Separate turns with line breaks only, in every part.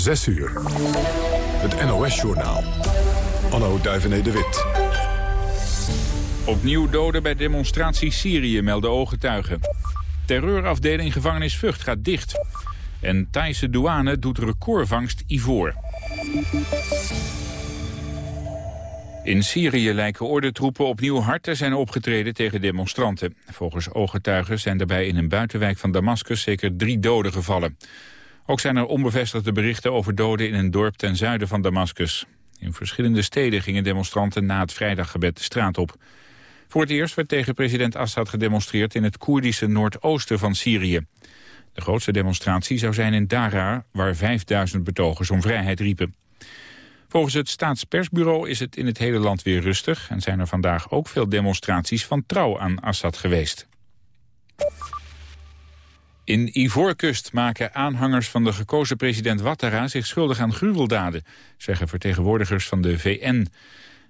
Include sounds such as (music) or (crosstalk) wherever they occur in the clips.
6 uur. Het NOS-journaal. Anno Duivené de Wit.
Opnieuw doden bij demonstratie Syrië, melden ooggetuigen. Terreurafdeling gevangenis Vught gaat dicht. En Thaise douane doet recordvangst ivoor. In Syrië lijken ordentroepen opnieuw hard te zijn opgetreden tegen demonstranten. Volgens ooggetuigen zijn daarbij in een buitenwijk van Damascus zeker drie doden gevallen. Ook zijn er onbevestigde berichten over doden in een dorp ten zuiden van Damascus. In verschillende steden gingen demonstranten na het vrijdaggebed de straat op. Voor het eerst werd tegen president Assad gedemonstreerd in het Koerdische noordoosten van Syrië. De grootste demonstratie zou zijn in Daraa, waar 5000 betogers om vrijheid riepen. Volgens het staatspersbureau is het in het hele land weer rustig... en zijn er vandaag ook veel demonstraties van trouw aan Assad geweest. In Ivoorkust maken aanhangers van de gekozen president Ouattara zich schuldig aan gruweldaden, zeggen vertegenwoordigers van de VN.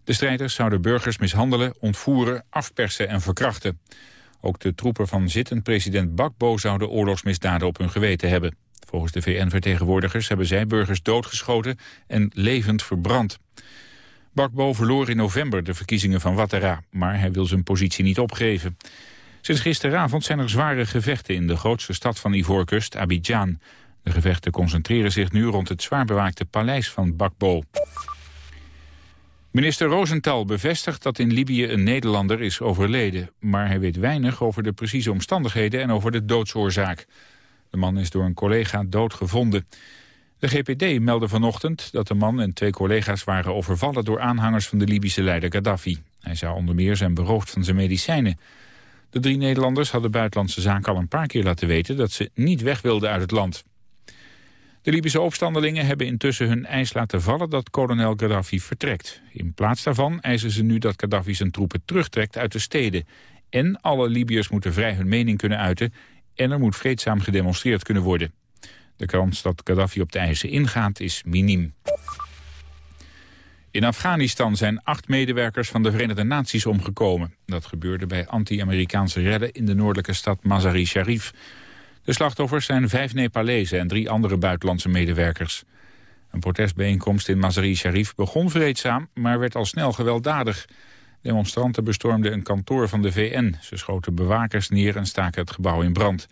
De strijders zouden burgers mishandelen, ontvoeren, afpersen en verkrachten. Ook de troepen van zittend president Bakbo zouden oorlogsmisdaden op hun geweten hebben. Volgens de VN-vertegenwoordigers hebben zij burgers doodgeschoten en levend verbrand. Bakbo verloor in november de verkiezingen van Ouattara, maar hij wil zijn positie niet opgeven. Sinds gisteravond zijn er zware gevechten in de grootste stad van Ivoorkust, Abidjan. De gevechten concentreren zich nu rond het zwaar bewaakte paleis van Bakbo. Minister Rosenthal bevestigt dat in Libië een Nederlander is overleden. Maar hij weet weinig over de precieze omstandigheden en over de doodsoorzaak. De man is door een collega doodgevonden. De GPD meldde vanochtend dat de man en twee collega's waren overvallen door aanhangers van de Libische leider Gaddafi. Hij zou onder meer zijn beroofd van zijn medicijnen. De drie Nederlanders hadden Buitenlandse Zaken al een paar keer laten weten dat ze niet weg wilden uit het land. De Libische opstandelingen hebben intussen hun eis laten vallen dat kolonel Gaddafi vertrekt. In plaats daarvan eisen ze nu dat Gaddafi zijn troepen terugtrekt uit de steden. En alle Libiërs moeten vrij hun mening kunnen uiten en er moet vreedzaam gedemonstreerd kunnen worden. De kans dat Gaddafi op de eisen ingaat is miniem. In Afghanistan zijn acht medewerkers van de Verenigde Naties omgekomen. Dat gebeurde bij anti-Amerikaanse redden in de noordelijke stad Mazar-i-Sharif. De slachtoffers zijn vijf Nepalezen en drie andere buitenlandse medewerkers. Een protestbijeenkomst in Mazar-i-Sharif begon vreedzaam, maar werd al snel gewelddadig. Demonstranten bestormden een kantoor van de VN. Ze schoten bewakers neer en staken het gebouw in brand.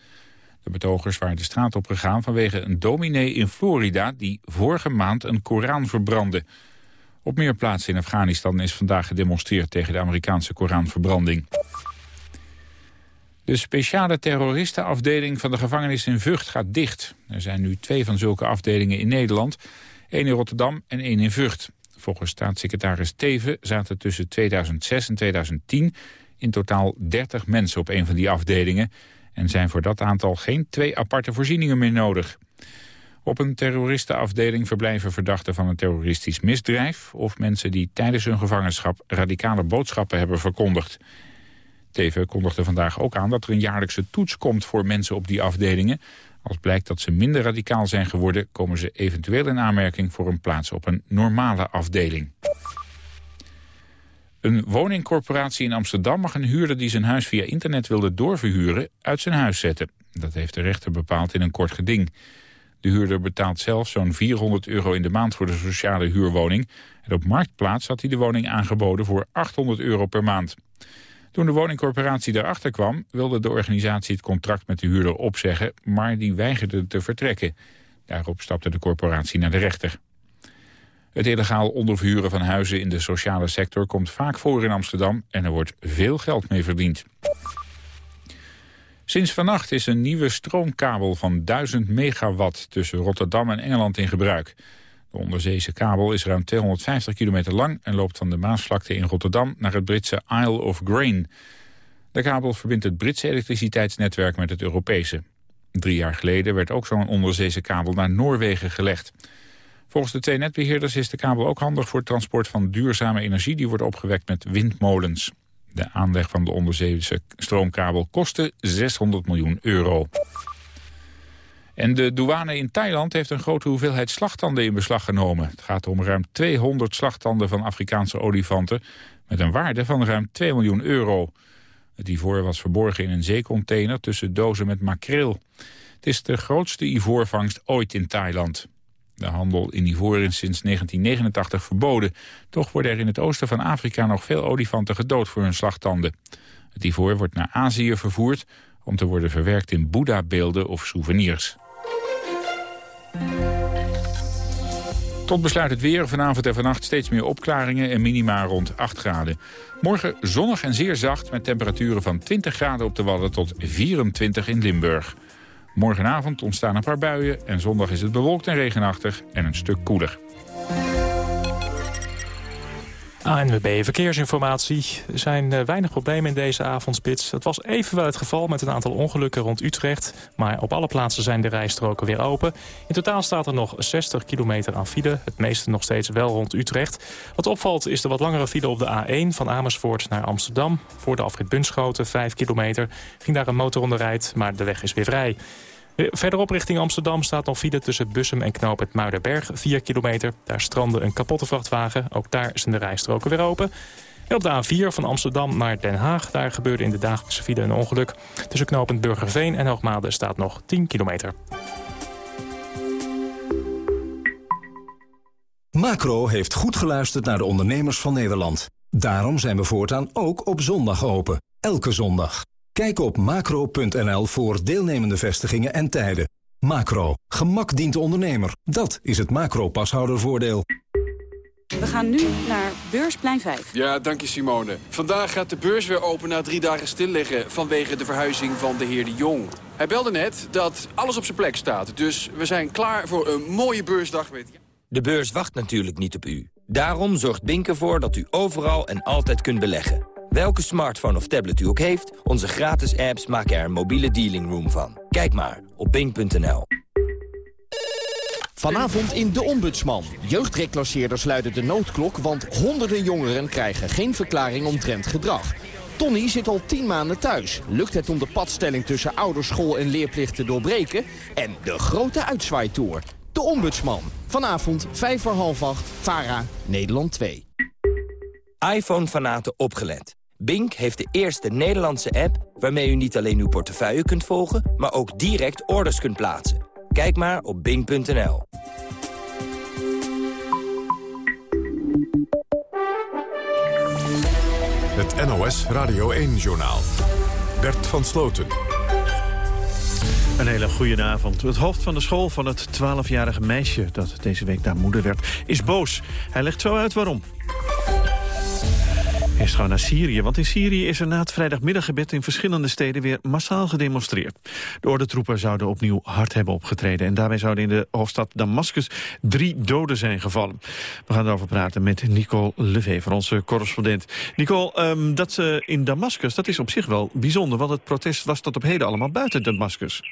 De betogers waren de straat op gegaan vanwege een dominee in Florida... die vorige maand een Koran verbrandde. Op meer plaatsen in Afghanistan is vandaag gedemonstreerd... tegen de Amerikaanse Koranverbranding. De speciale terroristenafdeling van de gevangenis in Vught gaat dicht. Er zijn nu twee van zulke afdelingen in Nederland. één in Rotterdam en één in Vught. Volgens staatssecretaris Teven zaten tussen 2006 en 2010 in totaal 30 mensen op een van die afdelingen... en zijn voor dat aantal geen twee aparte voorzieningen meer nodig. Op een terroristenafdeling verblijven verdachten van een terroristisch misdrijf... of mensen die tijdens hun gevangenschap radicale boodschappen hebben verkondigd. Teven kondigde vandaag ook aan dat er een jaarlijkse toets komt voor mensen op die afdelingen. Als blijkt dat ze minder radicaal zijn geworden... komen ze eventueel in aanmerking voor een plaats op een normale afdeling. Een woningcorporatie in Amsterdam mag een huurder die zijn huis via internet wilde doorverhuren uit zijn huis zetten. Dat heeft de rechter bepaald in een kort geding. De huurder betaalt zelf zo'n 400 euro in de maand voor de sociale huurwoning. En op Marktplaats had hij de woning aangeboden voor 800 euro per maand. Toen de woningcorporatie daarachter kwam, wilde de organisatie het contract met de huurder opzeggen, maar die weigerde te vertrekken. Daarop stapte de corporatie naar de rechter. Het illegaal onderverhuren van huizen in de sociale sector komt vaak voor in Amsterdam en er wordt veel geld mee verdiend. Sinds vannacht is een nieuwe stroomkabel van 1000 megawatt tussen Rotterdam en Engeland in gebruik. De onderzeese kabel is ruim 250 kilometer lang en loopt van de Maasvlakte in Rotterdam naar het Britse Isle of Grain. De kabel verbindt het Britse elektriciteitsnetwerk met het Europese. Drie jaar geleden werd ook zo'n onderzeese kabel naar Noorwegen gelegd. Volgens de twee netbeheerders is de kabel ook handig voor het transport van duurzame energie die wordt opgewekt met windmolens. De aanleg van de onderzeese stroomkabel kostte 600 miljoen euro. En de douane in Thailand heeft een grote hoeveelheid slagtanden in beslag genomen. Het gaat om ruim 200 slagtanden van Afrikaanse olifanten... met een waarde van ruim 2 miljoen euro. Het ivoor was verborgen in een zeecontainer tussen dozen met makreel. Het is de grootste ivoorvangst ooit in Thailand. De handel in ivoor is sinds 1989 verboden. Toch worden er in het oosten van Afrika nog veel olifanten gedood voor hun slagtanden. Het ivoor wordt naar Azië vervoerd om te worden verwerkt in Boeddha-beelden of souvenirs. Tot besluit het weer. Vanavond en vannacht steeds meer opklaringen en minima rond 8 graden. Morgen zonnig en zeer zacht met temperaturen van 20 graden op de Wadden tot 24 in Limburg. Morgenavond ontstaan een paar buien en zondag is het bewolkt en regenachtig en een stuk koeler.
ANWB Verkeersinformatie. Er zijn eh, weinig problemen in deze avondspits. Het was even wel het geval met een aantal ongelukken rond Utrecht. Maar op alle plaatsen zijn de rijstroken weer open. In totaal staat er nog 60 kilometer aan file. Het meeste nog steeds wel rond Utrecht. Wat opvalt is de wat langere file op de A1 van Amersfoort naar Amsterdam. Voor de afrit Bunschoten, 5 kilometer. Ging daar een motor onderuit, maar de weg is weer vrij. Eh, verderop richting Amsterdam staat nog file tussen Bussum en Knoop het Muiderberg, 4 kilometer. Daar strandde een kapotte vrachtwagen, ook daar zijn de rijstroken weer open. En op de A4 van Amsterdam naar Den Haag, daar gebeurde in de dagelijkse file een ongeluk. Tussen knooppunt Burgerveen en Hoogmade staat nog 10 kilometer.
Macro heeft goed geluisterd naar de ondernemers van Nederland. Daarom zijn we voortaan ook op zondag open. Elke zondag. Kijk op macro.nl voor deelnemende vestigingen en tijden. Macro. Gemak dient de ondernemer. Dat is het macro-pashoudervoordeel.
We gaan nu naar Beursplein 5.
Ja, dank je Simone. Vandaag gaat de beurs weer open na drie dagen stilliggen... vanwege de verhuizing van de heer De Jong. Hij belde net dat alles op zijn plek staat. Dus we zijn klaar voor een mooie beursdag met...
De beurs wacht natuurlijk niet op u. Daarom zorgt Bink ervoor dat u overal en altijd kunt beleggen. Welke smartphone of tablet u ook heeft, onze gratis apps maken er een mobiele dealing room van. Kijk maar op bing.nl.
Vanavond in De Ombudsman. Jeugdreclasseerders luiden de noodklok, want honderden jongeren krijgen geen verklaring omtrent gedrag. Tony zit al tien maanden thuis. Lukt het om de padstelling tussen ouderschool en leerplicht te doorbreken? En de grote uitzwaaitour. De Ombudsman. Vanavond 5 voor half 8. VARA, Nederland 2.
iPhone-fanaten opgelet. Bink heeft de eerste Nederlandse app waarmee u niet alleen uw portefeuille kunt volgen, maar ook direct orders kunt plaatsen. Kijk maar op bink.nl.
Het NOS Radio 1-journaal. Bert van Sloten.
Een hele goede avond. Het hoofd van de school van het 12-jarige meisje... dat deze week daar moeder werd, is boos. Hij legt zo uit waarom. Eerst gaan naar Syrië, want in Syrië is er na het vrijdagmiddaggebed in verschillende steden weer massaal gedemonstreerd. De ordentroepen zouden opnieuw hard hebben opgetreden en daarbij zouden in de hoofdstad Damascus drie doden zijn gevallen. We gaan erover praten met Nicole Levever, onze correspondent. Nicole, um, dat ze in Damascus, dat is op zich wel bijzonder, want het protest was tot op heden allemaal buiten Damascus.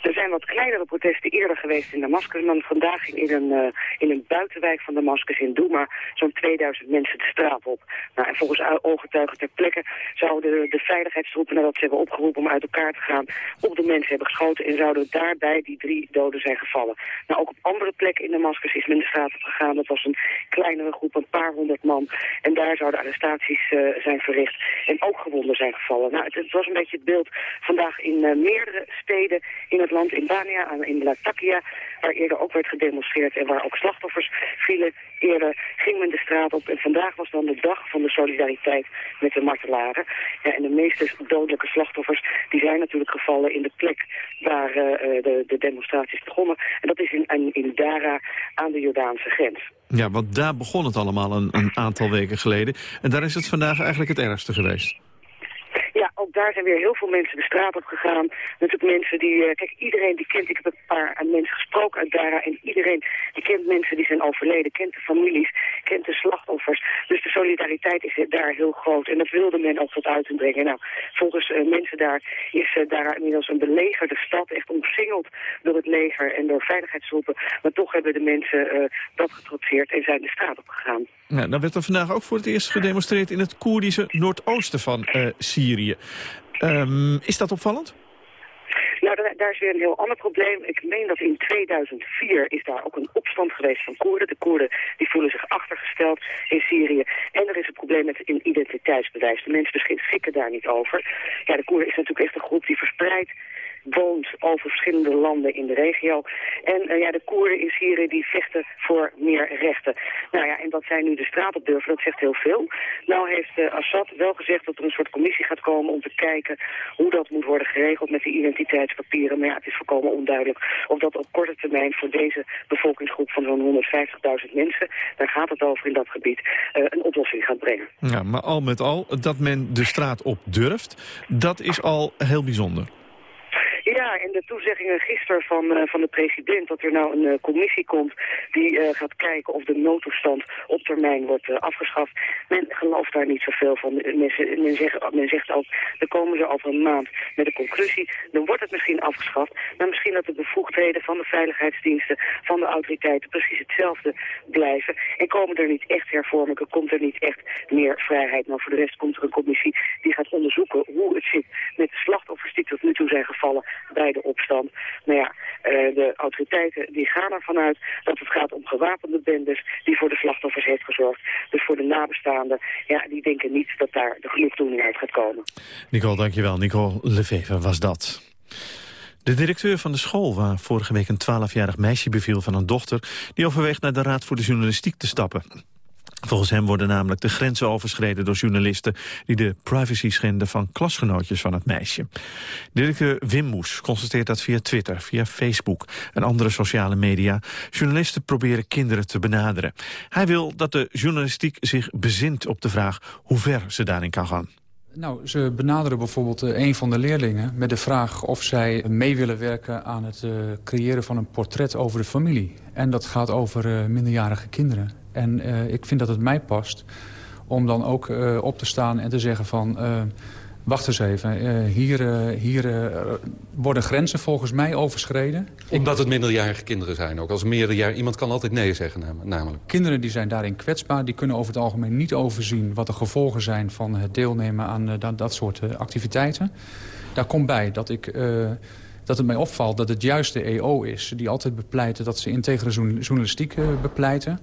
Er zijn wat kleinere protesten eerder geweest in Damascus. Maar vandaag ging in een, uh, in een buitenwijk van Damascus in Douma zo'n 2000 mensen de straat op. Nou, en volgens ooggetuigen ter plekke zouden de, de veiligheidstroepen nadat ze hebben opgeroepen om uit elkaar te gaan op de mensen hebben geschoten. En zouden daarbij die drie doden zijn gevallen. Nou, ook op andere plekken in Damascus is men de straat op gegaan. Dat was een kleinere groep, een paar honderd man. En daar zouden arrestaties uh, zijn verricht. En ook gewonden zijn gevallen. Nou, het, was een beetje het beeld vandaag in uh, meerdere steden in het land, in Bania, in Latakia, waar eerder ook werd gedemonstreerd en waar ook slachtoffers vielen. Eerder ging men de straat op en vandaag was dan de dag van de solidariteit met de martelaren. Ja, en de meeste dodelijke slachtoffers die zijn natuurlijk gevallen in de plek waar uh, de, de, demonstraties begonnen. En dat is in, in, in Dara aan de Jordaanse grens.
Ja, want daar begon het allemaal een, een aantal weken geleden. En daar is het vandaag eigenlijk het ergste geweest
ja, ook daar zijn weer heel veel mensen de straat op gegaan. Natuurlijk mensen die, uh, kijk, iedereen die kent, ik heb een paar mensen gesproken uit Dara en iedereen die kent mensen die zijn overleden, kent de families, kent de slachtoffers. Dus de solidariteit is daar heel groot en dat wilde men ook tot uiting brengen. Nou, volgens uh, mensen daar is Dara inmiddels een belegerde stad, echt omsingeld door het leger en door veiligheidstroepen. Maar toch hebben de mensen dat getrotseerd en zijn de straat op gegaan.
Ja, dan werd er vandaag ook voor het eerst gedemonstreerd in het Koerdische noordoosten van Syrië. Um, is dat opvallend?
Nou, daar, daar, is weer een heel ander probleem. Ik meen dat in 2004 is daar ook een opstand geweest van Koerden. De Koerden die voelen zich achtergesteld in Syrië. En er is een probleem met een identiteitsbewijs. De mensen beschikken daar niet over. Ja, de Koerden is natuurlijk echt een groep die verspreid woont over verschillende landen in de regio. En uh, ja, de Koerden in Syrië die vechten voor meer rechten. Nou ja, en dat zij nu de straat op durven, dat zegt heel veel. Nou heeft uh, Assad wel gezegd dat er een soort commissie gaat komen om te kijken hoe dat moet worden geregeld met die identiteitspapieren. Maar ja, het is volkomen onduidelijk of dat op korte termijn voor deze bevolkingsgroep van zo'n 150.000 mensen, daar gaat het over in dat gebied, uh, een oplossing gaat brengen.
Ja, maar al met al, dat men de straat op durft, dat is al heel bijzonder.
Ja, en de toezeggingen gisteren van, uh, van de president dat er nou een uh, commissie komt die uh, gaat kijken of de noodtoestand op termijn wordt afgeschaft. Men gelooft daar niet zoveel van. Men, men, zegt, men zegt ook, dan komen ze over een maand met een conclusie. Dan wordt het misschien afgeschaft, maar misschien dat de bevoegdheden van de veiligheidsdiensten, van de autoriteiten precies hetzelfde blijven. En komen er niet echt hervormingen, komt er niet echt meer vrijheid. Maar voor de rest komt er een commissie die gaat onderzoeken hoe het zit met de slachtoffers die tot nu toe zijn gevallen bij de opstand. Maar ja, uh, de autoriteiten die gaan ervan uit dat het gaat om gewapende bendes die voor de slachtoffers heeft gezorgd. Dus voor de nabestaanden, ja, die denken niet dat daar de genoegdoening uit gaat komen.
Nicole, dankjewel. Nicole Lefever was dat. De directeur van de school waar vorige week een 12-jarig meisje beviel van een dochter... die overweegt naar de Raad voor de Journalistiek te stappen. Volgens hem worden namelijk de grenzen overschreden door journalisten... die de privacy schenden van klasgenootjes van het meisje. Directeur Wim Moes constateert dat via Twitter, via Facebook en andere sociale media... journalisten proberen kinderen te benaderen. Hij wil dat de journalistiek zich bezint op de vraag hoe ver ze daarin kan gaan.
Nou, ze benaderen bijvoorbeeld uh, een van de leerlingen met de vraag of zij mee willen werken aan het uh, creëren van een portret over de familie. En dat gaat over uh, minderjarige kinderen. En uh, ik vind dat het mij past om dan ook uh, op te staan en te zeggen van... Uh, wacht eens even, hier, hier worden grenzen volgens mij overschreden.
Omdat het minderjarige kinderen zijn ook. Als meerderjarig, iemand kan altijd nee zeggen namelijk.
Kinderen die zijn daarin kwetsbaar. Die kunnen over het algemeen niet overzien wat de gevolgen zijn... van het deelnemen aan dat, dat soort activiteiten. Daar komt bij dat ik dat het mij opvalt dat het juist de EO is... die altijd bepleiten dat ze integere journalistiek bepleiten.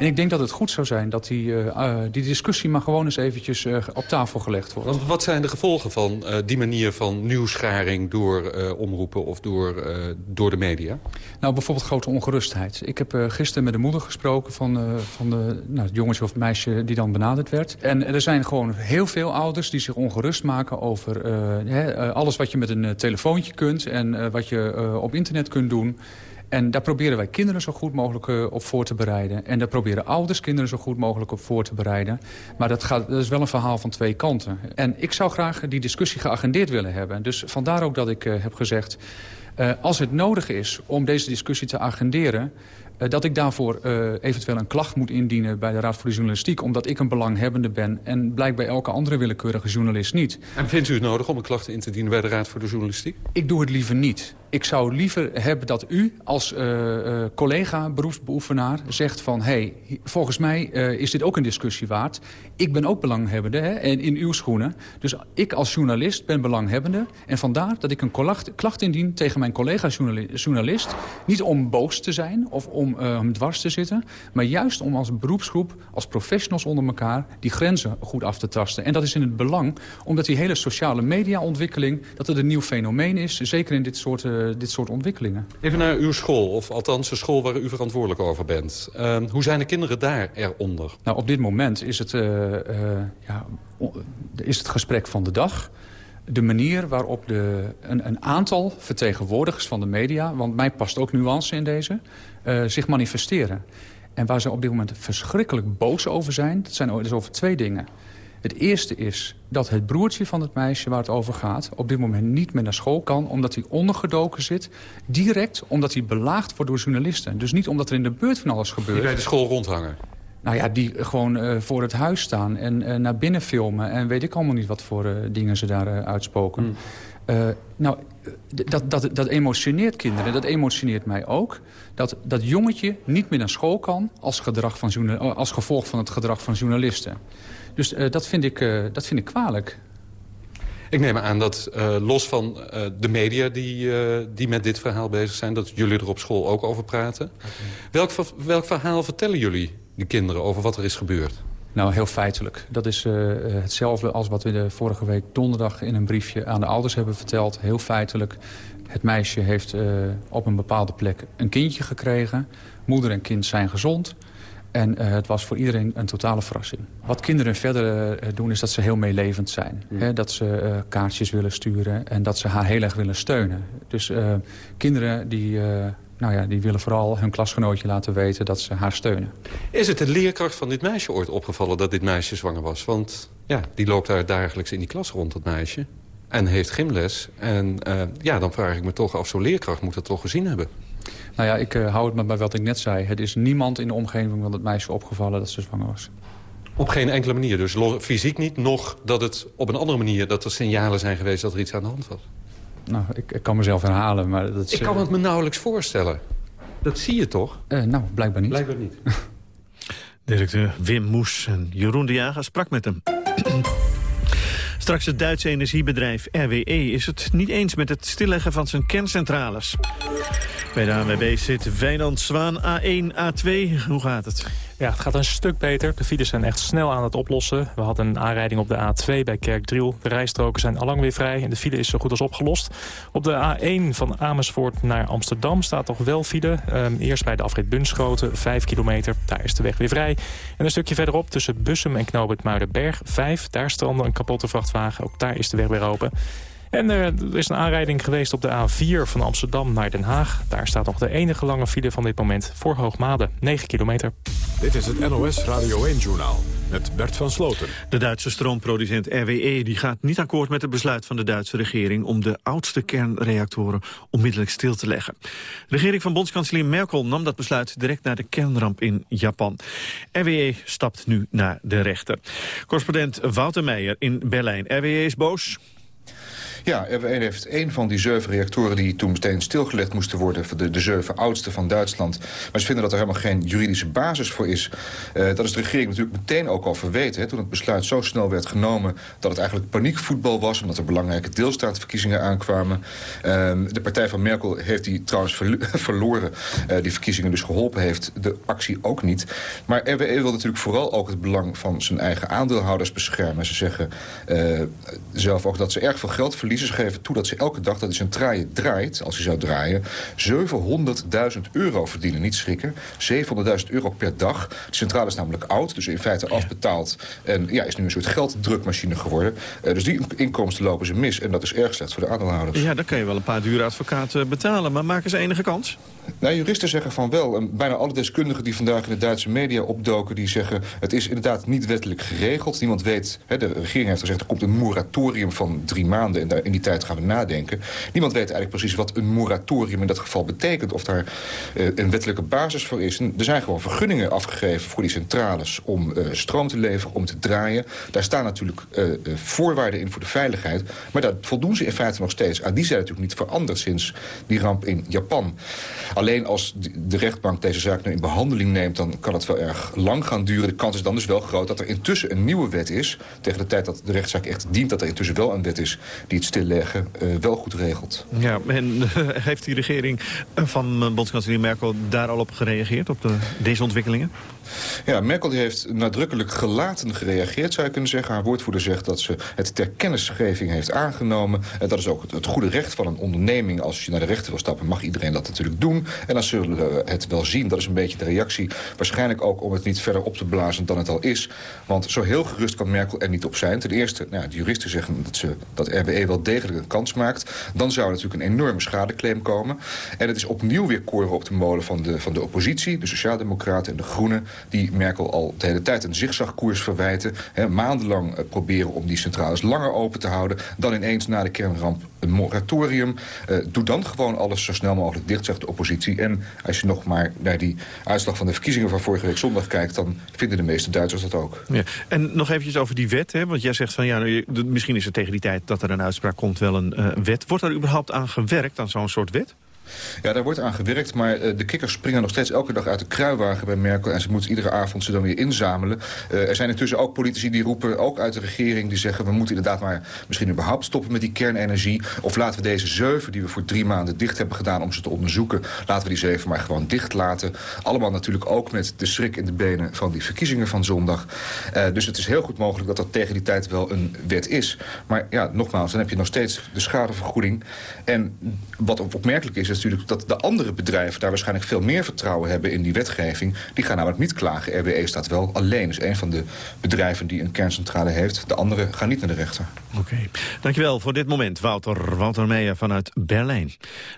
En ik denk dat het goed zou zijn dat die, uh, uh, die discussie... maar gewoon eens eventjes op tafel gelegd wordt.
Want wat zijn de gevolgen van die manier van nieuwscharing... door omroepen of door, door de media?
Nou, bijvoorbeeld grote ongerustheid. Ik heb gisteren met de moeder gesproken van, van de, nou, het jongetje of het meisje... die dan benaderd werd. En er zijn gewoon heel veel ouders die zich ongerust maken... over hè, alles wat je met een telefoontje kunt... en wat je op internet kunt doen. En daar proberen wij kinderen zo goed mogelijk uh, op voor te bereiden. En daar proberen ouders kinderen zo goed mogelijk op voor te bereiden. Maar dat, gaat, dat is wel een verhaal van twee kanten. En ik zou graag die discussie geagendeerd willen hebben. Dus vandaar ook dat ik heb gezegd... als het nodig is om deze discussie te agenderen... Uh, dat ik daarvoor uh, eventueel een klacht moet indienen bij de Raad voor de Journalistiek... omdat ik een belanghebbende ben en blijkbaar elke andere willekeurige journalist niet.
En vindt u het nodig om een klacht in te dienen bij de Raad voor de Journalistiek?
Ik doe het liever niet. Ik zou liever hebben dat u als uh, collega, beroepsbeoefenaar, zegt van... hé, hey, volgens mij is dit ook een discussie waard. Ik ben ook belanghebbende hè, en in uw schoenen. Dus ik als journalist ben belanghebbende. En vandaar dat ik een klacht, indien tegen mijn collega-journalist. Niet om boos te zijn of om hem dwars te zitten. Maar juist om als beroepsgroep, als professionals onder elkaar... die grenzen goed af te tasten. En dat is in het belang, omdat die hele sociale media-ontwikkeling... dat het een nieuw fenomeen is, zeker in dit soort, dit soort ontwikkelingen.
Even naar uw school, of althans de school waar u verantwoordelijk over bent. Uh, hoe zijn de kinderen daar eronder?
Nou, op dit moment is het, ja, is het gesprek van de dag de manier waarop de, een, een, aantal vertegenwoordigers van de media... want mij past ook nuance in deze, uh, zich manifesteren. En waar ze op dit moment verschrikkelijk boos over zijn... dat zijn dus over twee dingen. Het eerste is dat het broertje van het meisje waar het over gaat... op dit moment niet meer naar school kan omdat hij ondergedoken zit. Direct omdat hij belaagd wordt door journalisten. Dus niet omdat er in de buurt van alles gebeurt. Die
bij de school rondhangen?
Nou ja, die gewoon uh, voor het huis staan en uh, naar binnen filmen... en weet ik allemaal niet wat voor uh, dingen ze daar uitspoken. Mm. nou, dat, dat, dat emotioneert kinderen, dat emotioneert mij ook. Dat dat jongetje niet meer naar school kan als, gedrag van als gevolg van het gedrag van journalisten. Dus dat, vind ik, dat vind ik kwalijk.
Ik neem aan dat uh, los van uh, de media die, uh, die met dit verhaal bezig zijn... dat jullie er op school ook over praten. Okay. Welk, welk verhaal vertellen jullie de kinderen over wat er is gebeurd?
Nou, heel feitelijk. Dat is hetzelfde als wat we de vorige week donderdag in een briefje aan de ouders hebben verteld. Heel feitelijk. Het meisje heeft op een bepaalde plek een kindje gekregen. Moeder en kind zijn gezond. En uh, het was voor iedereen een totale verrassing. Wat kinderen verder uh, doen is dat ze heel meelevend zijn. Mm. Hè, dat ze uh, kaartjes willen sturen en dat ze haar heel erg willen steunen. Dus kinderen die, nou ja, die willen vooral hun klasgenootje laten weten dat ze haar steunen.
Is het de leerkracht van dit meisje ooit opgevallen dat dit meisje zwanger was? Want ja, die loopt daar dagelijks in die klas rond, dat meisje. En heeft gymles. En ja, dan vraag ik me toch af, zo'n leerkracht moet dat toch gezien hebben.
Nou ja, ik uh, hou het maar bij wat ik net zei. Het is niemand in de omgeving van het meisje opgevallen dat ze zwanger was.
Op geen enkele manier. Dus fysiek niet, nog dat het op een andere manier... dat er signalen zijn geweest dat er iets aan de hand was.
Nou, ik, ik kan mezelf herhalen, maar... Dat is,
ik kan het me nauwelijks voorstellen. Dat zie je toch?
Uh, nou, blijkbaar niet.
Blijkbaar niet. (laughs)
Directeur Wim Moes en Jeroen de Jager sprak met hem. (clears throat) Straks het Duitse energiebedrijf RWE is het niet eens met het stilleggen van zijn kerncentrales. Bij de ANWB zit Wijnand Zwaan, A1, A2. Hoe gaat het?
Ja, het gaat een stuk beter. De files zijn echt snel aan het oplossen. We hadden een aanrijding op de A2 bij Kerkdriel. De rijstroken zijn allang weer vrij en de file is zo goed als opgelost. Op de A1 van Amersfoort naar Amsterdam staat toch wel file. Um, eerst bij de afrit Bunschoten, 5 kilometer. Daar is de weg weer vrij. En een stukje verderop tussen Bussum en Knoop Muidenberg, 5. Daar strandde een kapotte vrachtwagen. Ook daar is de weg weer open. En er is een aanrijding geweest op de A4 van Amsterdam naar Den Haag. Daar staat nog de enige lange file van dit moment voor Hoogmade, 9 kilometer.
Dit is het NOS Radio 1-journaal met Bert van Sloten.
De Duitse stroomproducent RWE die gaat niet akkoord met het besluit van de Duitse regering... om de oudste kernreactoren onmiddellijk stil te leggen. De regering van bondskanselier Merkel nam dat besluit direct na de kernramp in Japan. RWE stapt nu naar de rechter. Correspondent Wouter Meijer in Berlijn. RWE is boos.
Ja, RWE heeft één van die zeven reactoren die toen meteen stilgelegd moesten worden... de, de zeven oudste van Duitsland. Maar ze vinden dat er helemaal geen juridische basis voor is. Uh, dat is de regering natuurlijk meteen ook al verweten. Toen het besluit zo snel werd genomen dat het eigenlijk paniekvoetbal was... omdat er belangrijke deelstaatverkiezingen aankwamen. Uh, de partij van Merkel heeft die trouwens (laughs) verloren. Uh, die verkiezingen dus geholpen heeft. De actie ook niet. Maar RWE wil natuurlijk vooral ook het belang van zijn eigen aandeelhouders beschermen. Ze zeggen uh, zelf ook dat ze erg veel geld verliezen verliezers geven toe dat ze elke dag dat die centrale draait, als hij zou draaien, 700.000 euro verdienen. Niet schrikken. 700.000 euro per dag. De centrale is namelijk oud, dus in feite afbetaald. En ja, is nu een soort gelddrukmachine geworden. Uh, dus die inkomsten lopen ze mis. En dat is erg slecht voor de aandeelhouders.
Ja, dan kan je wel een paar dure advocaten betalen. Maar maken ze enige kans?
Nou, juristen zeggen van wel. Bijna alle deskundigen die vandaag in de Duitse media opdoken... die zeggen het is inderdaad niet wettelijk geregeld. Niemand weet, hè, de regering heeft gezegd... er komt een moratorium van drie maanden... en daar, in die tijd gaan we nadenken. Niemand weet eigenlijk precies wat een moratorium in dat geval betekent. Of daar uh, een wettelijke basis voor is. Er zijn gewoon vergunningen afgegeven voor die centrales... om uh, stroom te leveren, om te draaien. Daar staan natuurlijk uh, voorwaarden in voor de veiligheid. Maar daar voldoen ze in feite nog steeds aan. Die zijn natuurlijk niet veranderd sinds die ramp in Japan. Alleen als de rechtbank deze zaak nu in behandeling neemt... dan kan het wel erg lang gaan duren. De kans is dan dus wel groot dat er intussen een nieuwe wet is... tegen de tijd dat de rechtszaak echt dient... dat er intussen wel een wet is die het stilleggen uh, wel goed regelt.
Ja, en uh, (laughs) heeft die regering van uh, bondskanselier Merkel daar al op gereageerd... op de, deze ontwikkelingen?
Ja, Merkel heeft nadrukkelijk gelaten gereageerd, zou je kunnen zeggen. Haar woordvoerder zegt dat ze het ter kennisgeving heeft aangenomen. En dat is ook het, goede recht van een onderneming. Als je naar de rechter wil stappen, mag iedereen dat natuurlijk doen. En dan zullen we het wel zien. Dat is een beetje de reactie. Waarschijnlijk ook om het niet verder op te blazen dan het al is. Want zo heel gerust kan Merkel er niet op zijn. Ten eerste, nou, de juristen zeggen dat, ze, dat RWE wel degelijk een kans maakt. Dan zou er natuurlijk een enorme schadeclaim komen. En het is opnieuw weer koren op de molen van de, van de oppositie. De Sociaaldemocraten en de Groenen die Merkel al de hele tijd een zigzagkoers verwijten. Hè, maandenlang uh, proberen om die centrales langer open te houden. Dan ineens na de kernramp een moratorium. Uh, doe dan gewoon alles zo snel mogelijk dicht, zegt de oppositie. En als je nog maar naar die uitslag van de verkiezingen van vorige week zondag kijkt... dan vinden de meeste Duitsers dat ook.
Ja. En nog eventjes over die wet. Hè? Want jij zegt van ja, nou, misschien is er tegen die tijd dat er een uitspraak komt wel een uh, wet. Wordt er überhaupt aan gewerkt, aan zo'n soort wet?
Ja, daar wordt aan gewerkt, maar uh, de kikkers springen nog steeds elke dag uit de kruiwagen bij Merkel... en ze moeten iedere avond ze dan weer inzamelen. Uh, er zijn intussen ook politici die roepen, ook uit de regering... die zeggen, we moeten inderdaad maar misschien überhaupt stoppen met die kernenergie... of laten we deze zeven die we voor drie maanden dicht hebben gedaan om ze te onderzoeken... laten we die zeven maar gewoon dicht laten. Allemaal natuurlijk ook met de schrik in de benen van die verkiezingen van zondag. Uh, dus het is heel goed mogelijk dat dat tegen die tijd wel een wet is. Maar ja, nogmaals, dan heb je nog steeds de schadevergoeding. En wat opmerkelijk is, natuurlijk dat de andere bedrijven... daar waarschijnlijk veel meer vertrouwen hebben in die wetgeving. Die gaan namelijk niet klagen. RWE staat wel alleen. is een van de bedrijven die een kerncentrale heeft. De andere gaan niet naar de rechter.
Oké. Dankjewel voor dit moment, Wouter. Wouter Meijer vanuit Berlijn.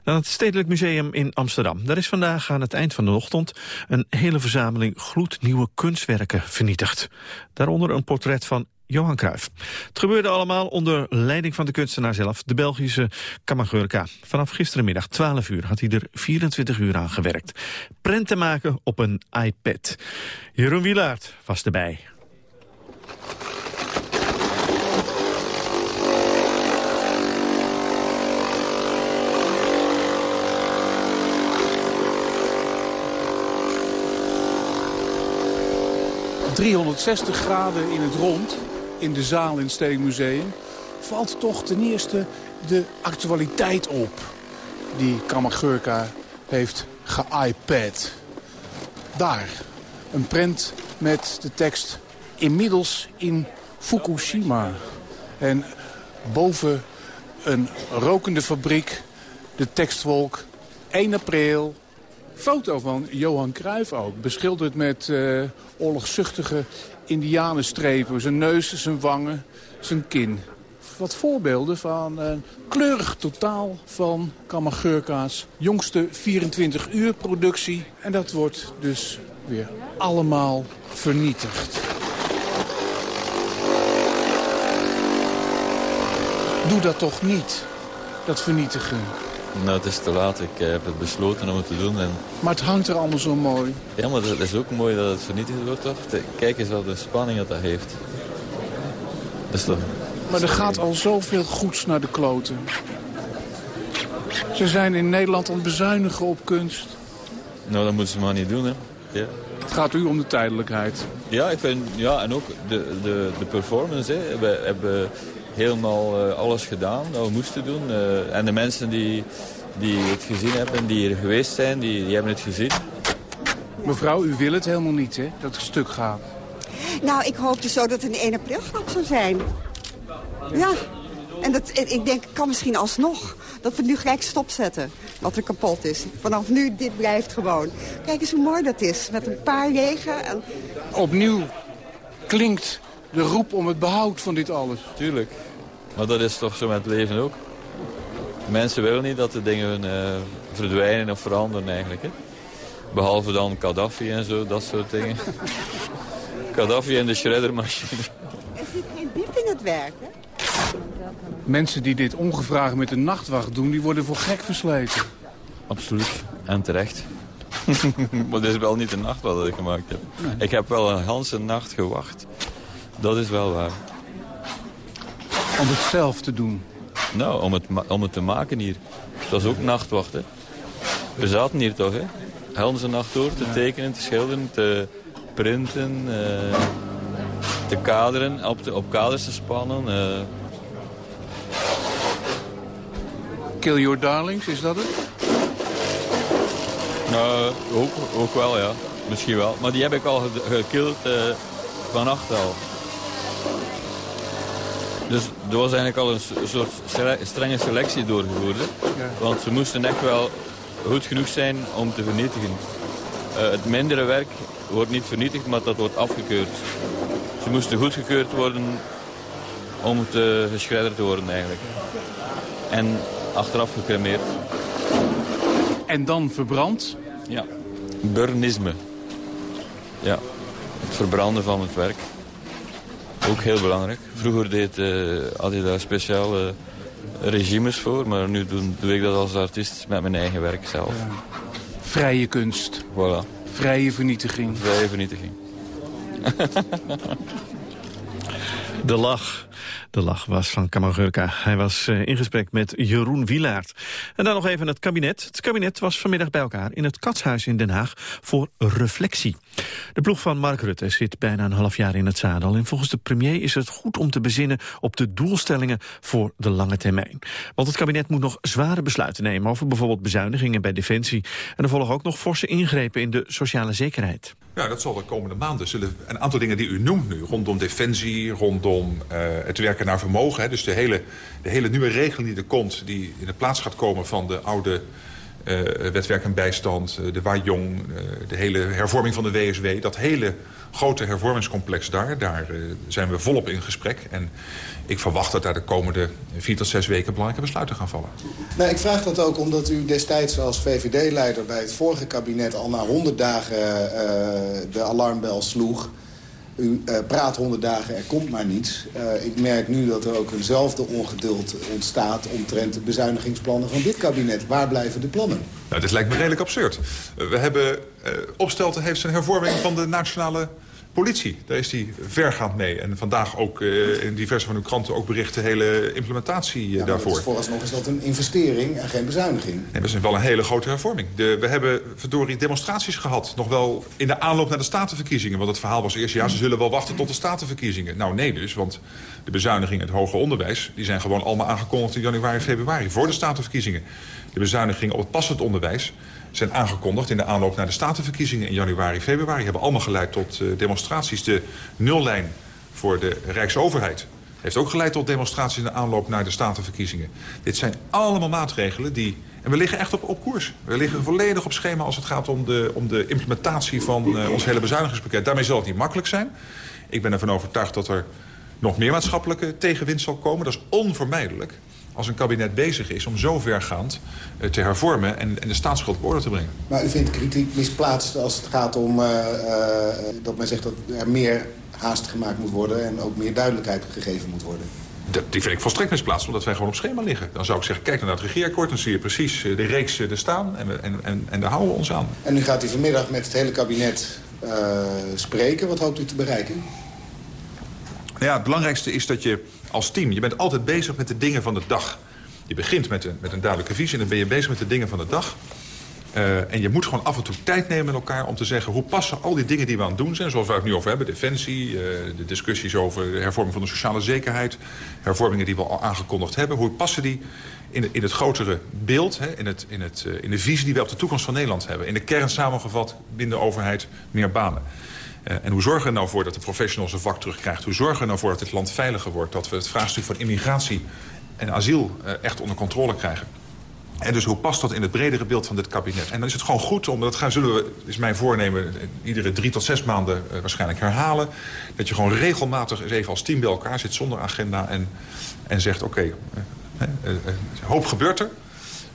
Dan het Stedelijk Museum in Amsterdam. Daar is vandaag aan het eind van de ochtend... een hele verzameling gloednieuwe kunstwerken vernietigd. Daaronder een portret van Johan Cruijff. Het gebeurde allemaal onder leiding van de kunstenaar zelf, de Belgische Kamagurka. Vanaf gisterenmiddag 12 uur had hij er 24 uur aan gewerkt. Prenten maken op een iPad. Jeroen Wielaert was erbij.
...360 graden in het rond in de zaal in het Stedelijk Museum... valt toch ten eerste de actualiteit op die Kamagurka heeft geipad. Daar, een print met de tekst inmiddels in Fukushima. En boven een rokende fabriek, de tekstwolk 1 april. Foto van Johan Cruijff ook, beschilderd met uh, oorlogszuchtige indianenstrepen. Zijn neus, zijn wangen, zijn kin. Wat voorbeelden van een kleurig totaal van Kamagurka's jongste 24 uur productie. En dat wordt dus weer allemaal vernietigd. Doe dat toch niet, dat vernietigen.
Nou, het is te laat. Ik eh, heb het besloten om het te doen. En...
Maar het hangt er allemaal zo mooi.
Ja, maar het is ook mooi dat het vernietigd wordt, toch? Kijk eens wat de spanning dat dat heeft. Dus toch...
Maar er gaat al zoveel goeds naar de kloten. Ze zijn in Nederland aan het bezuinigen op kunst.
Nou, dat moeten ze maar niet doen, hè. Ja.
Het gaat u om de tijdelijkheid.
Ja, ik vind, ja en ook de, de, de performance. Hè. We hebben helemaal uh, alles gedaan dat we moesten doen. Uh, en de mensen die, die het gezien hebben, die er geweest zijn, die, die hebben het gezien.
Mevrouw, u wil het helemaal niet, hè, dat het stuk gaat?
Nou, ik hoopte zo dat het een 1 april grap zou zijn. Ja, en dat, ik denk, kan misschien alsnog dat we nu gelijk stopzetten wat er kapot is. Vanaf nu, dit blijft gewoon. Kijk eens hoe mooi dat is, met een paar regen. En...
Opnieuw klinkt de roep om het behoud van dit alles.
Tuurlijk. Maar dat is toch zo met het leven ook. Mensen willen niet dat de dingen uh, verdwijnen of veranderen eigenlijk. Hè? Behalve dan Gaddafi en zo, dat soort dingen. (laughs) Gaddafi en de shreddermachine.
Er zit geen diep in het werk, hè?
Mensen die dit ongevraagd met een nachtwacht doen, die worden voor gek versleten.
Absoluut. En terecht. (laughs) maar het is wel niet de nacht wat ik gemaakt heb. Ik heb wel een hele nacht gewacht. Dat is wel waar.
Om het zelf te doen?
Nou, om het, om het te maken hier. Dat is ook nachtwachten. We zaten hier toch, hè? Hele nacht door te tekenen, te schilderen, te printen, uh, te kaderen, op, op kaders te spannen. Uh.
Kill Your Darlings, is dat het?
Nou, ook, ook wel, ja. Misschien wel. Maar die heb ik al gekild uh, vannacht al. Dus er was eigenlijk al een soort strenge selectie doorgevoerd. Ja. Want ze moesten echt wel goed genoeg zijn om te vernietigen. Uh, het mindere werk wordt niet vernietigd, maar dat wordt afgekeurd. Ze moesten goedgekeurd worden om te geschredderd te worden eigenlijk. En achteraf gecremeerd.
En dan verbrand?
Ja. Burnisme. Ja. Het verbranden van het werk. Ook heel belangrijk. Vroeger deed, had je daar speciale regimes voor, maar nu doe, ik dat als artiest met mijn eigen werk zelf.
Vrije kunst.
Voilà.
Vrije vernietiging.
Vrije vernietiging. (laughs)
De lach. De lach was van Kamagurka. Hij was uh, in gesprek met Jeroen Wielaert. En dan nog even het kabinet. Het kabinet was vanmiddag bij elkaar in het Katshuis in Den Haag voor reflectie. De ploeg van Mark Rutte zit bijna een half jaar in het zadel. En volgens de premier is het goed om te bezinnen op de doelstellingen voor de lange termijn. Want het kabinet moet nog zware besluiten nemen over bijvoorbeeld bezuinigingen bij Defensie. En er volgen ook nog forse ingrepen in de sociale zekerheid.
Ja, dat zal de komende maanden zullen een aantal dingen die u noemt nu... rondom defensie, rondom uh, het werken naar vermogen... Hè, dus de hele, de hele nieuwe regeling die er komt... die in de plaats gaat komen van de oude uh, wetwerk en bijstand... Uh, de Wajong, de hele hervorming van de WSW... dat hele grote hervormingscomplex daar, daar zijn we volop in gesprek. En ik verwacht dat daar de komende vier tot zes weken belangrijke besluiten gaan vallen.
Nou, ik vraag dat ook omdat u destijds als VVD-leider bij het vorige kabinet al na 100 dagen de alarmbel sloeg. U uh, praat 100 dagen, er komt maar niets. Uh, ik merk nu dat er ook eenzelfde ongeduld ontstaat... omtrent de bezuinigingsplannen van dit kabinet. Waar blijven de plannen?
Nou, dit lijkt me redelijk absurd. we hebben... Opstelten heeft zijn hervorming van de nationale Politie, daar is hij vergaand mee. En vandaag ook uh, in diverse van uw kranten ook berichten... hele implementatie uh,
ja,
daarvoor.
Dus vooralsnog is dat een investering en geen bezuiniging.
Nee, dat is wel een hele grote hervorming. De, we hebben verdorie demonstraties gehad. Nog wel in de aanloop naar de statenverkiezingen. Want het verhaal was eerst, ja, ze zullen wel wachten tot de statenverkiezingen. Nou, nee dus, want de bezuinigingen in het hoger onderwijs... die zijn gewoon allemaal aangekondigd in januari, februari... voor de statenverkiezingen. De bezuinigingen op het passend onderwijs zijn aangekondigd in de aanloop naar de statenverkiezingen in januari, februari. hebben allemaal geleid tot uh, demonstraties. De nullijn voor de Rijksoverheid heeft ook geleid tot demonstraties in de aanloop naar de statenverkiezingen. Dit zijn allemaal maatregelen die... En we liggen echt op, op koers. We liggen volledig op schema als het gaat om de, om de implementatie van uh, ons hele bezuinigingspakket. Daarmee zal het niet makkelijk zijn. Ik ben ervan overtuigd dat er nog meer maatschappelijke tegenwind zal komen. Dat is onvermijdelijk als een kabinet bezig is om zo vergaand uh, te hervormen en, en, de staatsschuld op orde te brengen.
Maar u vindt kritiek misplaatst als het gaat om uh, uh, dat men zegt dat er meer haast gemaakt moet worden... en ook meer duidelijkheid gegeven moet worden?
Dat, die vind ik volstrekt misplaatst, omdat wij gewoon op schema liggen. Dan zou ik zeggen, kijk naar het regeerakkoord, dan zie je precies de reeks er staan en, en, en, en daar houden we ons aan.
En nu gaat u vanmiddag met het hele kabinet spreken. Wat hoopt u te bereiken?
Ja, het belangrijkste is dat je als team... je bent altijd bezig met de dingen van de dag. Je begint met een, met een duidelijke visie en dan ben je bezig met de dingen van de dag. Uh, en je moet gewoon af en toe tijd nemen met elkaar om te zeggen... hoe passen al die dingen die we aan het doen zijn, zoals we het nu over hebben... defensie, uh, de discussies over de hervorming van de sociale zekerheid... hervormingen die we al aangekondigd hebben... hoe passen die in, in het grotere beeld, hè, in, het, in, het, uh, in de visie die we op de toekomst van Nederland hebben... in de kern samengevat, de overheid, meer banen. Uh, en hoe zorgen we nou voor dat de professional zijn vak terugkrijgt? Hoe zorgen we nou voor dat het land veiliger wordt? Dat we het vraagstuk van immigratie en asiel uh, echt onder controle krijgen? En dus hoe past dat in het bredere beeld van dit kabinet? En dan is het gewoon goed, om, dat gaan, zullen we, is mijn voornemen... iedere drie tot zes maanden waarschijnlijk herhalen... dat je gewoon regelmatig eens even als team bij elkaar zit zonder agenda... en, en zegt, oké, hoop gebeurt er...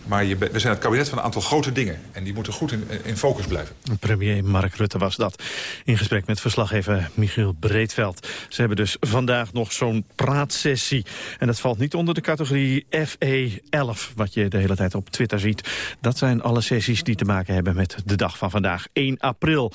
Maar je, we zijn het kabinet van een aantal grote dingen. En die moeten goed in, in focus blijven.
Premier Mark Rutte was dat. In gesprek met verslaggever Michiel Breedveld. Ze hebben dus vandaag nog zo'n praatsessie. En dat valt niet onder de categorie FE11, wat je de hele tijd op Twitter ziet. Dat zijn alle sessies die te maken hebben met de dag van vandaag, 1 april.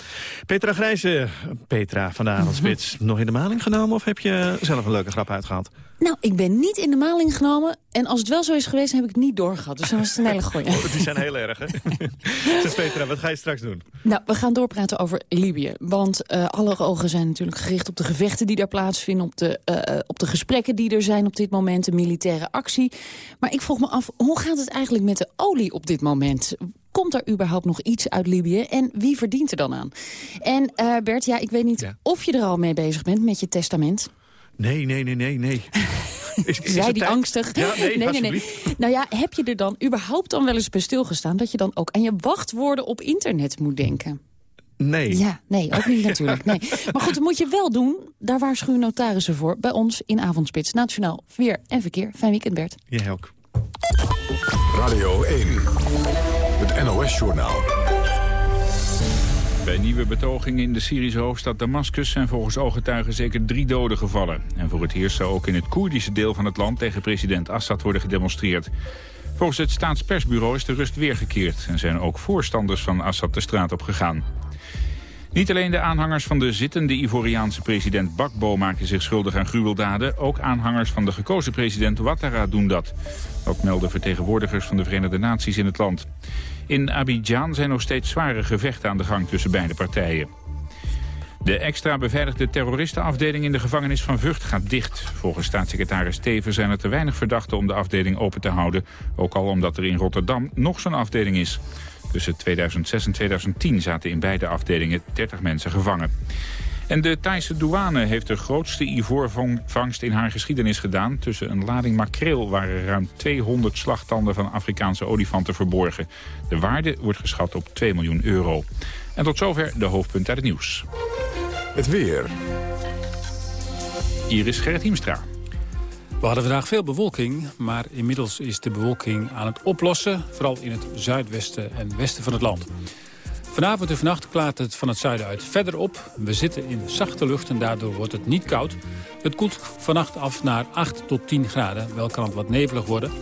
Petra Grijze, Petra van de Avondspits, (laughs) nog in de maling genomen... of heb je zelf een leuke grap uitgehaald?
Nou, ik ben niet in de maling genomen. En als het wel zo is geweest, heb ik het niet doorgehad. Dus dan was het een hele goeie. (laughs)
Oh, die zijn heel erg, hè? (laughs) dus Petra, wat ga je straks doen?
Nou, we gaan doorpraten over Libië. Want uh, alle ogen zijn natuurlijk gericht op de gevechten die daar plaatsvinden... Op de, uh, op de gesprekken die er zijn op dit moment, de militaire actie. Maar ik vroeg me af, hoe gaat het eigenlijk met de olie op dit moment? Komt er überhaupt nog iets uit Libië? En wie verdient er dan aan? En uh, Bert, ja, ik weet niet ja. of je er al mee bezig bent met je testament.
Nee, nee, nee, nee, nee. (laughs)
Is, is Zij die tijd? angstig.
Ja, nee,
nee, nee, nee. Nou ja, heb je er dan überhaupt dan wel eens bij stilgestaan... dat je dan ook aan je wachtwoorden op internet moet denken?
Nee.
Ja, nee, ook niet natuurlijk. Nee. (laughs) Maar goed, dat moet je wel doen. Daar waarschuwen notarissen voor. Bij ons in Avondspits. Nationaal Weer en Verkeer. Fijn weekend, Bert.
Jij ook.
Radio 1. Het NOS-journaal.
Bij nieuwe betogingen in de Syrische hoofdstad Damascus zijn volgens ooggetuigen zeker drie doden gevallen. En voor het eerst zou ook in het Koerdische deel van het land tegen president Assad worden gedemonstreerd. Volgens het staatspersbureau is de rust weergekeerd en zijn ook voorstanders van Assad de straat op gegaan. Niet alleen de aanhangers van de zittende Ivoriaanse president Bakbo maken zich schuldig aan gruweldaden. Ook aanhangers van de gekozen president Ouattara doen dat. Dat melden vertegenwoordigers van de Verenigde Naties in het land. In Abidjan zijn nog steeds zware gevechten aan de gang tussen beide partijen. De extra beveiligde terroristenafdeling in de gevangenis van Vught gaat dicht. Volgens staatssecretaris Steven zijn er te weinig verdachten om de afdeling open te houden. Ook al omdat er in Rotterdam nog zo'n afdeling is. Tussen 2006 en 2010 zaten in beide afdelingen 30 mensen gevangen. En de Thaise douane heeft de grootste ivoorvangst in haar geschiedenis gedaan. Tussen een lading makreel waren ruim 200 slagtanden van Afrikaanse olifanten verborgen. De waarde wordt geschat op 2 miljoen euro. En tot zover de hoofdpunt uit het nieuws.
Het weer.
Hier is Gerrit Hiemstra.
We hadden vandaag veel bewolking, maar inmiddels is de bewolking aan het oplossen. Vooral in het zuidwesten en westen van het land. Vanavond en vannacht klaart het van het zuiden uit verder op. We zitten in zachte lucht en daardoor wordt het niet koud. Het koelt vannacht af naar 8 tot 10 graden. Wel kan het wat nevelig worden.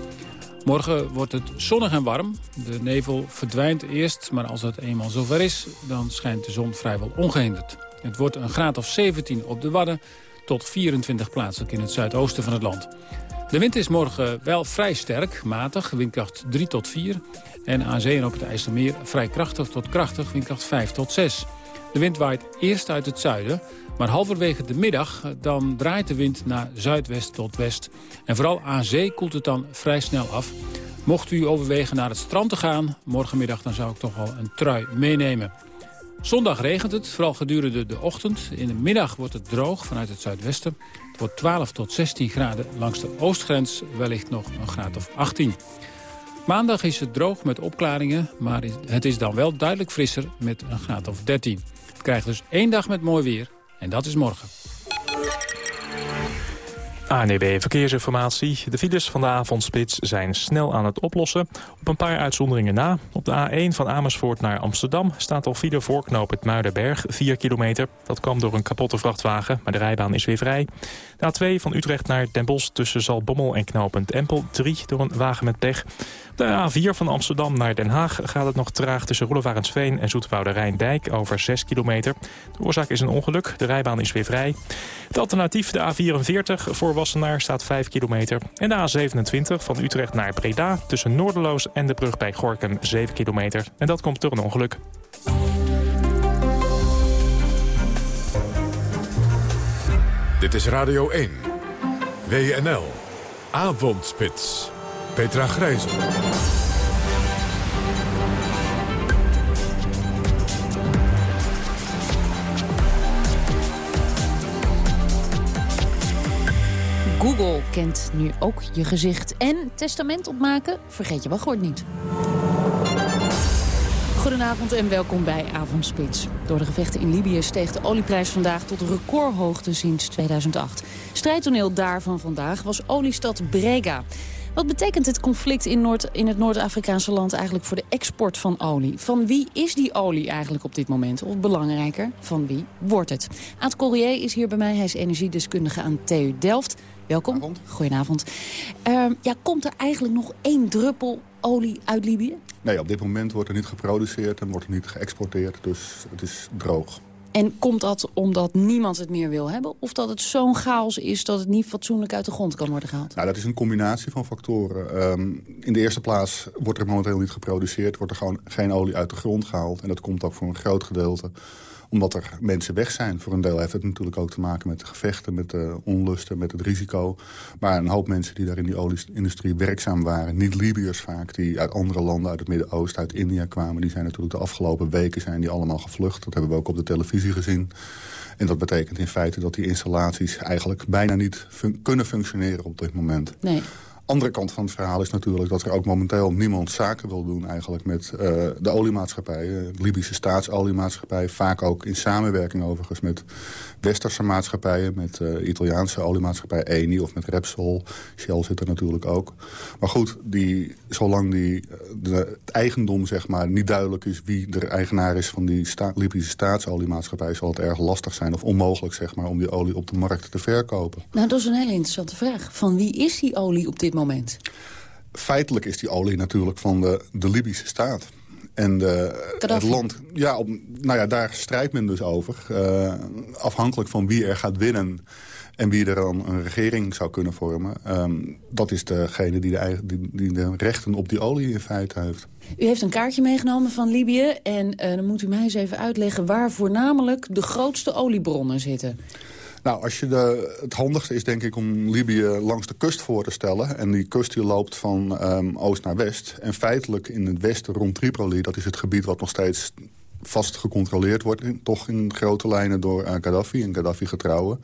Morgen wordt het zonnig en warm. De nevel verdwijnt eerst, maar als het eenmaal zover is... dan schijnt de zon vrijwel ongehinderd. Het wordt een graad of 17 op de Wadden... tot 24 plaatselijk in het zuidoosten van het land. De wind is morgen wel vrij sterk, matig, windkracht 3 tot 4. En aan zee en op het IJsselmeer vrij krachtig tot krachtig, windkracht 5 tot 6. De wind waait eerst uit het zuiden, maar halverwege de middag dan draait de wind naar zuidwest tot west. En vooral aan zee koelt het dan vrij snel af. Mocht u overwegen naar het strand te gaan, morgenmiddag dan zou ik toch wel een trui meenemen. Zondag regent het, vooral gedurende de ochtend. In de middag wordt het droog vanuit het zuidwesten. Het wordt 12 tot 16 graden. Langs de oostgrens wellicht nog een graad of 18. Maandag is het droog met opklaringen, maar het is dan wel duidelijk frisser met een graad of 13. Het krijgt dus één dag met mooi weer en dat is morgen.
ANEB Verkeersinformatie. De files van de avondspits zijn snel aan het oplossen. Op een paar uitzonderingen na. Op de A1 van Amersfoort naar Amsterdam staat al file voorknoop het Muidenberg, 4 kilometer. Dat kwam door een kapotte vrachtwagen, maar de rijbaan is weer vrij. De A2 van Utrecht naar Den Bosch tussen Zalbommel en knooppunt Empel, 3 door een wagen met pech. De A4 van Amsterdam naar Den Haag gaat het nog traag tussen Roelevarensveen en Zoetwoude Rijndijk over 6 kilometer. De oorzaak is een ongeluk, de rijbaan is weer vrij. Het alternatief, de A44 voor Wassenaar, staat 5 kilometer. En de A27 van Utrecht naar Breda tussen Noorderloos en de brug bij Gorkum 7 kilometer. En dat komt door een ongeluk.
Dit is Radio 1. WNL. Avondspits. Petra Grijzel.
Google kent nu ook je gezicht. En testament opmaken vergeet je wachtwoord niet. Goedenavond en welkom bij Avondspits. Door de gevechten in Libië steeg de olieprijs vandaag tot recordhoogte sinds 2008. Strijdtoneel daarvan vandaag was oliestad Brega. Wat betekent het conflict in, Noord, in het Noord-Afrikaanse land eigenlijk voor de export van olie? Van wie is die olie eigenlijk op dit moment? Of belangrijker, van wie wordt het? Aad Corrier is hier bij mij. Hij is energiedeskundige aan TU Delft. Welkom. Goedenavond. Uh, ja, komt er eigenlijk nog één druppel olie uit Libië?
Nee, op dit moment wordt er niet geproduceerd en wordt er niet geëxporteerd. Dus het is droog.
En komt dat omdat niemand het meer wil hebben? Of dat het zo'n chaos is dat het niet fatsoenlijk uit de grond kan worden gehaald?
Nou, dat is een combinatie van factoren. Um, in de eerste plaats wordt er momenteel niet geproduceerd. Wordt er gewoon geen olie uit de grond gehaald. En dat komt ook voor een groot gedeelte omdat er mensen weg zijn. Voor een deel heeft het natuurlijk ook te maken met de gevechten, met de onlusten, met het risico. Maar een hoop mensen die daar in die olieindustrie werkzaam waren, niet Libiërs vaak, die uit andere landen, uit het Midden-Oosten, uit India kwamen, die zijn natuurlijk de afgelopen weken zijn die allemaal gevlucht. Dat hebben we ook op de televisie gezien. En dat betekent in feite dat die installaties eigenlijk bijna niet kunnen functioneren op dit moment.
Nee
andere kant van het verhaal is natuurlijk dat er ook momenteel niemand zaken wil doen eigenlijk met uh, de oliemaatschappijen. De Libische staatsoliemaatschappij, vaak ook in samenwerking overigens met westerse maatschappijen. Met uh, Italiaanse oliemaatschappij Eni of met Repsol. Shell zit er natuurlijk ook. Maar goed, die, zolang die, eh, het eigendom zeg maar, niet duidelijk is wie de eigenaar is van die Libische staatsoliemaatschappij... zal het erg lastig zijn of onmogelijk zeg maar, om die olie op de markt te verkopen.
Nou, dat is een hele interessante vraag. Van wie is die olie op dit moment?
Feitelijk is die olie natuurlijk van de, de Libische staat. En de, het land, ja, op, nou ja, daar strijdt men dus over. Uh, afhankelijk van wie er gaat winnen en wie er dan een regering zou kunnen vormen. Um, dat is degene die de, die, die de rechten op die olie in feite heeft.
U heeft een kaartje meegenomen van Libië. En uh, dan moet u mij eens even uitleggen waar voornamelijk de grootste oliebronnen zitten.
Nou, als je de, het handigste is denk ik om Libië langs de kust voor te stellen. En die kust die loopt van um, oost naar west. En feitelijk in het westen rond Tripoli, dat is het gebied wat nog steeds vast gecontroleerd wordt. Toch in grote lijnen door uh, Gaddafi en Gaddafi-getrouwen.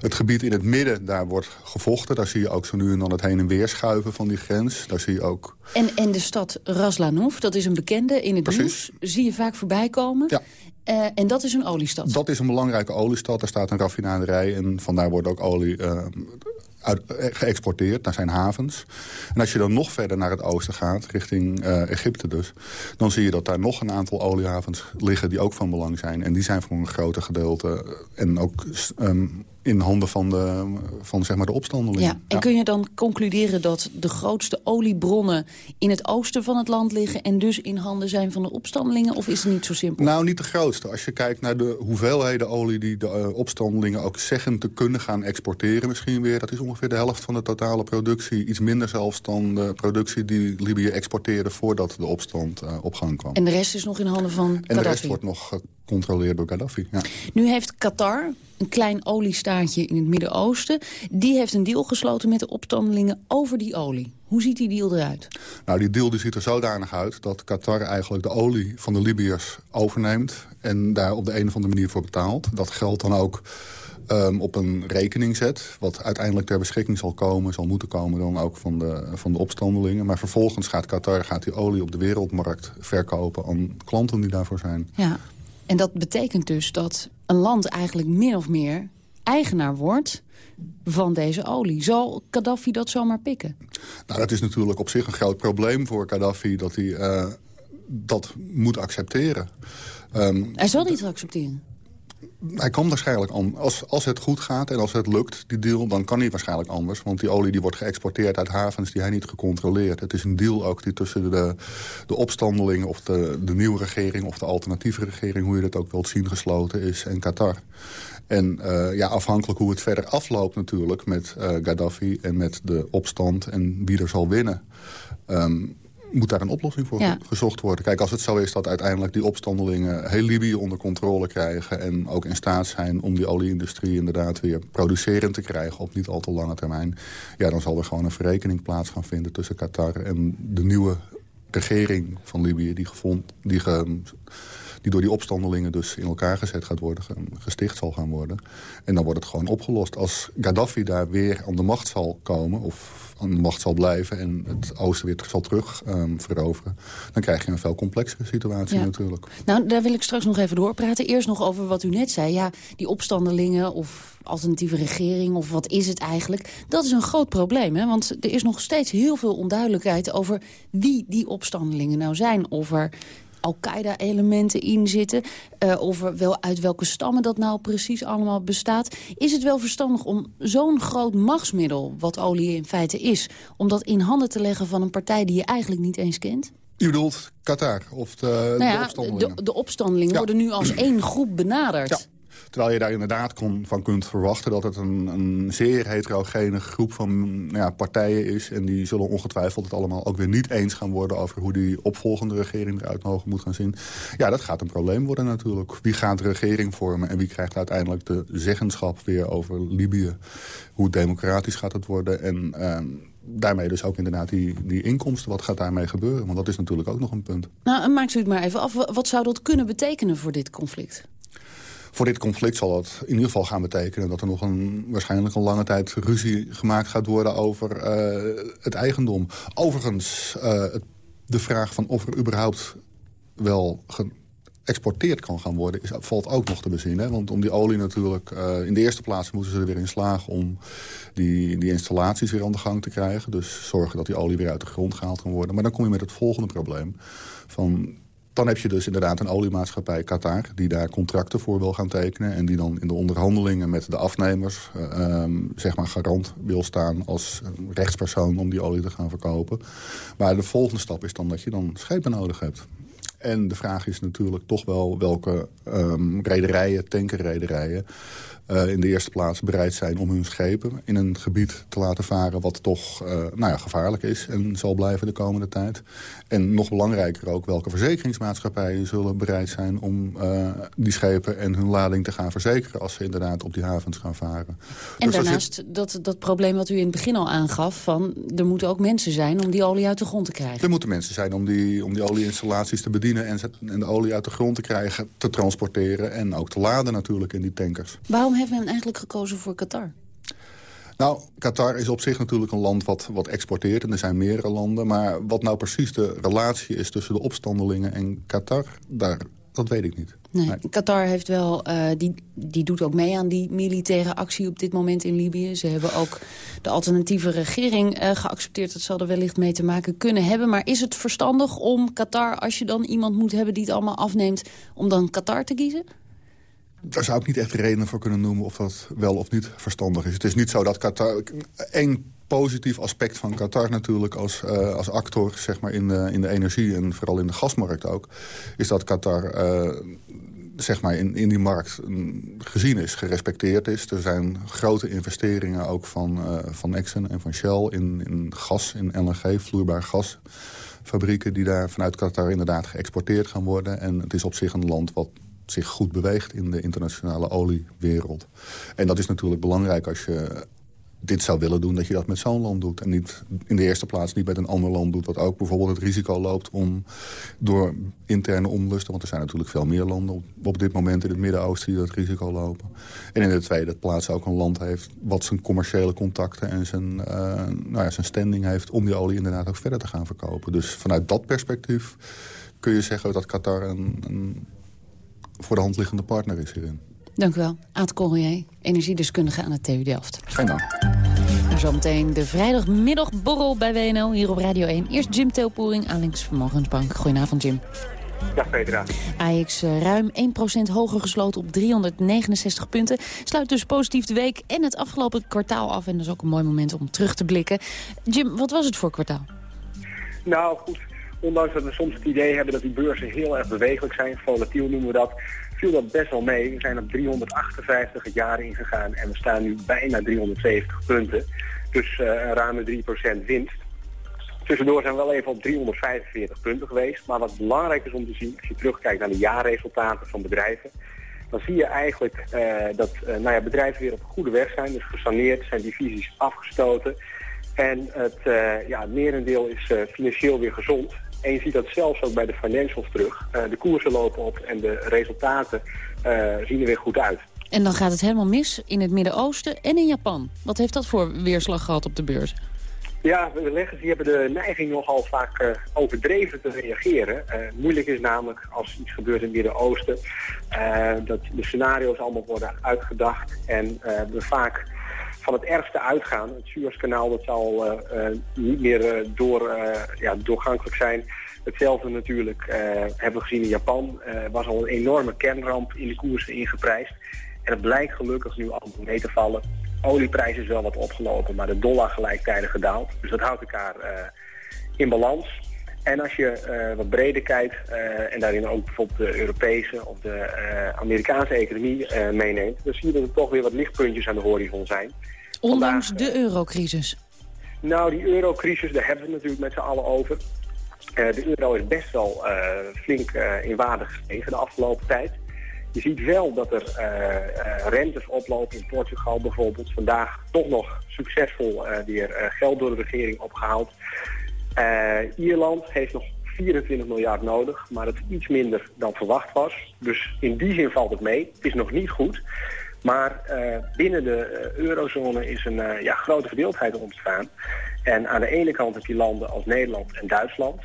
Het gebied in het midden, daar wordt gevochten. Daar zie je ook zo nu en dan het heen en weer schuiven van die grens. Daar zie je ook...
En, en de stad Raslanov, dat is een bekende in het nieuws. Zie je vaak voorbij komen. Ja. Uh, en dat is een oliestad?
Dat is een belangrijke oliestad. Er staat een raffinaderij en vandaar wordt ook olie uh, geëxporteerd naar zijn havens. En als je dan nog verder naar het oosten gaat, richting Egypte dus... dan zie je dat daar nog een aantal oliehavens liggen die ook van belang zijn. En die zijn voor een groter gedeelte en ook um, in handen van de, van, zeg maar, de opstandelingen.
Ja, en kun je dan concluderen dat de grootste oliebronnen... in het oosten van het land liggen... en dus in handen zijn van de opstandelingen? Of is het niet zo simpel?
Nou, niet de grootste. Als je kijkt naar de hoeveelheden olie... die de uh, opstandelingen ook zeggen te kunnen gaan exporteren misschien weer... dat is ongeveer de helft van de totale productie. Iets minder zelfs dan de productie die Libië exporteerde... voordat de opstand uh, op gang kwam.
En de rest is nog in handen van Gaddafi?
En de rest wordt nog gecontroleerd door Gaddafi, ja.
Nu heeft Qatar een klein oliestaatje in het Midden-Oosten. Die heeft een deal gesloten met de opstandelingen over die olie. Hoe ziet die deal eruit?
Nou, die deal die ziet er zodanig uit dat Qatar eigenlijk de olie van de Libiërs overneemt... en daar op de een of andere manier voor betaalt. Dat geld dan ook um, op een rekening zet... wat uiteindelijk ter beschikking zal komen, zal moeten komen dan ook van de, van de opstandelingen. Maar vervolgens gaat Qatar gaat die olie op de wereldmarkt verkopen aan klanten die daarvoor zijn.
Ja, en dat betekent dus dat een land eigenlijk min of meer eigenaar wordt van deze olie. Zal Gaddafi dat zomaar pikken?
Nou, dat is natuurlijk op zich een groot probleem voor Gaddafi... dat hij uh, dat moet accepteren.
Um, hij zal niet accepteren?
Hij kan waarschijnlijk Als, als het goed gaat en als het lukt, die deal, dan kan hij waarschijnlijk anders. Want die olie die wordt geëxporteerd uit havens die hij niet gecontroleerd. Het is een deal ook die tussen de, de opstandelingen of de, de nieuwe regering... of de alternatieve regering, hoe je dat ook wilt zien, gesloten is en Qatar. En uh, ja, afhankelijk hoe het verder afloopt natuurlijk met uh, Gaddafi en met de opstand... en wie er zal winnen... Um, moet daar een oplossing voor gezocht worden. Kijk, als het zo is dat uiteindelijk die opstandelingen heel Libië onder controle krijgen... en ook in staat zijn om die olieindustrie inderdaad weer producerend te krijgen... op niet al te lange termijn, ja, dan zal er gewoon een verrekening plaats gaan vinden... tussen Qatar en de nieuwe regering van Libië die, gevond, die ge, die door die opstandelingen dus in elkaar gezet gaat worden, gesticht zal gaan worden. En dan wordt het gewoon opgelost. Als Gaddafi daar weer aan de macht zal komen, of aan de macht zal blijven... en het oosten weer zal terug um, veroveren... dan krijg je een veel complexere situatie natuurlijk.
Nou, daar wil ik straks nog even doorpraten. Eerst nog over wat u net zei. Ja, die opstandelingen of alternatieve regering of wat is het eigenlijk? Dat is een groot probleem, hè? want er is nog steeds heel veel onduidelijkheid... over wie die opstandelingen nou zijn. Of er al-Qaeda-elementen in zitten. Uh, of wel uit welke stammen dat nou precies allemaal bestaat. Is het wel verstandig om zo'n groot machtsmiddel, wat olie in feite is... om dat in handen te leggen van een partij die je eigenlijk niet eens kent?
U bedoelt Qatar of de, nou ja, de opstandelingen?
De, de opstandelingen worden nu als één groep benaderd.
Terwijl je daar inderdaad kon, van kunt verwachten dat het een, een zeer heterogene groep van nou ja, partijen is. En die zullen ongetwijfeld het allemaal ook weer niet eens gaan worden over hoe die opvolgende regering eruit mogen moet gaan zien. Ja, dat gaat een probleem worden natuurlijk. Wie gaat de regering vormen en wie krijgt uiteindelijk de zeggenschap weer over Libië? Hoe democratisch gaat het worden? En uh, daarmee dus ook inderdaad die, die inkomsten. Wat gaat daarmee gebeuren? Want dat is natuurlijk ook nog een punt.
Nou, maakt u het maar even af. Wat zou dat kunnen betekenen voor dit conflict?
Voor dit conflict zal dat in ieder geval gaan betekenen... dat er nog een, waarschijnlijk een lange tijd ruzie gemaakt gaat worden over uh, het eigendom. Overigens, uh, de vraag van of er überhaupt wel geëxporteerd kan gaan worden... Is, valt ook nog te bezien. Want om die olie natuurlijk... Uh, in de eerste plaats moeten ze er weer in slagen om die, die installaties weer aan de gang te krijgen. Dus zorgen dat die olie weer uit de grond gehaald kan worden. Maar dan kom je met het volgende probleem. Van dan heb je dus inderdaad een oliemaatschappij Qatar... die daar contracten voor wil gaan tekenen... en die dan in de onderhandelingen met de afnemers... Uh, zeg maar garant wil staan als rechtspersoon om die olie te gaan verkopen. Maar de volgende stap is dan dat je dan schepen nodig hebt. En de vraag is natuurlijk toch wel welke um, rederijen, tankerrederijen... Uh, in de eerste plaats bereid zijn om hun schepen in een gebied te laten varen... wat toch uh, nou ja, gevaarlijk is en zal blijven de komende tijd. En nog belangrijker ook welke verzekeringsmaatschappijen zullen bereid zijn... om uh, die schepen en hun lading te gaan verzekeren... als ze inderdaad op die havens gaan varen.
En dus daarnaast dat, dat probleem wat u in het begin al aangaf... van er moeten ook mensen zijn om die olie uit de grond te krijgen.
Er moeten mensen zijn om die, om die olieinstallaties te bedienen... En, en de olie uit de grond te krijgen, te transporteren... en ook te laden natuurlijk in die tankers.
Waarom heeft men eigenlijk gekozen voor Qatar?
Nou, Qatar is op zich natuurlijk een land wat, wat exporteert. En er zijn meerdere landen. Maar wat nou precies de relatie is tussen de opstandelingen en Qatar... Daar, dat weet ik niet.
Nee, Qatar heeft wel, uh, die, die doet ook mee aan die militaire actie op dit moment in Libië. Ze hebben ook de alternatieve regering uh, geaccepteerd. Dat zal er wellicht mee te maken kunnen hebben. Maar is het verstandig om Qatar, als je dan iemand moet hebben die het allemaal afneemt... om dan Qatar te kiezen?
Daar zou ik niet echt redenen voor kunnen noemen of dat wel of niet verstandig is. Het is niet zo dat Qatar... één positief aspect van Qatar natuurlijk als, uh, als actor zeg maar, in, de, in de energie en vooral in de gasmarkt ook... is dat Qatar uh, zeg maar in, in die markt gezien is, gerespecteerd is. Er zijn grote investeringen ook van, uh, van Exxon en van Shell in, in gas, in LNG, vloeibaar gas fabrieken die daar vanuit Qatar inderdaad geëxporteerd gaan worden. En het is op zich een land wat zich goed beweegt in de internationale oliewereld. En dat is natuurlijk belangrijk als je dit zou willen doen, dat je dat met zo'n land doet. En niet in de eerste plaats niet met een ander land doet... wat ook bijvoorbeeld het risico loopt om door interne onlusten... want er zijn natuurlijk veel meer landen op, dit moment in het Midden-Oosten... die dat risico lopen. En in de tweede plaats ook een land heeft... wat zijn commerciële contacten en zijn, uh, nou ja, zijn standing heeft... om die olie inderdaad ook verder te gaan verkopen. Dus vanuit dat perspectief kun je zeggen dat Qatar een, een voor de hand liggende partner is hierin.
Dank u wel. Aad Corrier, energiedeskundige aan het TU Delft.
Geen dank.
Zometeen de vrijdagmiddagborrel bij WNL hier op Radio 1. Eerst Jim Teelpoering aan Links Vermogensbank. Goedenavond, Jim.
Dag Petra.
Ajax eh, ruim 1% hoger gesloten op 369 punten. Sluit dus positief de week en het afgelopen kwartaal af. En dat is ook een mooi moment om terug te blikken. Jim, wat was het voor kwartaal?
Nou goed, ondanks dat we soms het idee hebben dat die beurzen heel erg bewegelijk zijn, volatiel noemen we dat, viel dat best wel mee. We zijn op 358 het jaar ingegaan en we staan nu bijna 370 punten. Dus uh, een ruime 3% winst. Tussendoor zijn we wel even op 345 punten geweest. Maar wat belangrijk is om te zien, als je terugkijkt naar de jaarresultaten van bedrijven, dan zie je eigenlijk uh, dat uh, nou ja, bedrijven weer op goede weg zijn. Dus gesaneerd, zijn divisies afgestoten. En het, uh, ja, het merendeel is financieel weer gezond. En je ziet dat zelfs ook bij de financials terug. Uh, de koersen lopen op en de resultaten uh, zien er weer goed uit.
En dan gaat het helemaal mis in het Midden-Oosten en in Japan. Wat heeft dat voor weerslag gehad op de beurs?
Ja, de leggers die hebben de neiging nogal vaak uh, overdreven te reageren. moeilijk is namelijk als iets gebeurt in het Midden-Oosten... dat de scenario's allemaal worden uitgedacht en we vaak van het ergste uitgaan. Het Suezkanaal dat zal uh, niet meer uh, door, ja, doorgankelijk zijn. Hetzelfde natuurlijk hebben we gezien in Japan. Er was al een enorme kernramp in de koersen ingeprijsd. En het blijkt gelukkig nu allemaal mee te vallen. Olieprijs is wel wat opgelopen, maar de dollar gelijktijdig gedaald. Dus dat houdt elkaar in balans. En als je wat breder kijkt en daarin ook bijvoorbeeld de Europese of de Amerikaanse economie meeneemt, dan zie je dat er toch weer wat lichtpuntjes aan de horizon zijn.
Ondanks de eurocrisis?
Nou, die eurocrisis, daar hebben we het natuurlijk met z'n allen over. de euro is best wel flink in waarde gestegen de afgelopen tijd. Je ziet wel dat er rentes oplopen in Portugal bijvoorbeeld. Vandaag toch nog succesvol weer geld door de regering opgehaald. Ierland heeft nog 24 miljard nodig, maar dat is iets minder dan verwacht was. Dus in die zin valt het mee. Het is nog niet goed. Maar uh, binnen de uh, eurozone is een uh, ja, grote verdeeldheid ontstaan. En aan de ene kant heb je landen als Nederland en Duitsland...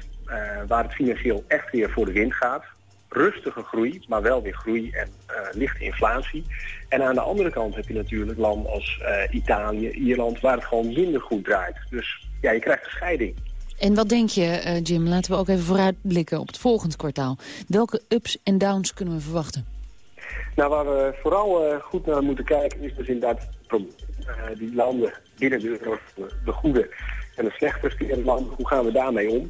waar het financieel echt weer voor de wind gaat. Rustige groei, maar wel weer groei en lichte inflatie. En aan de andere kant heb je natuurlijk landen als Italië, Ierland... waar het gewoon minder goed draait. Dus ja, je krijgt een scheiding.
En wat denk je, Jim, laten we ook even vooruitblikken op het volgende kwartaal. Welke ups en downs kunnen we verwachten?
Nou, waar we vooral uh, goed naar moeten kijken is dus inderdaad uh, die landen binnen de euro, de goede en de slecht presterende landen, hoe gaan we daarmee om?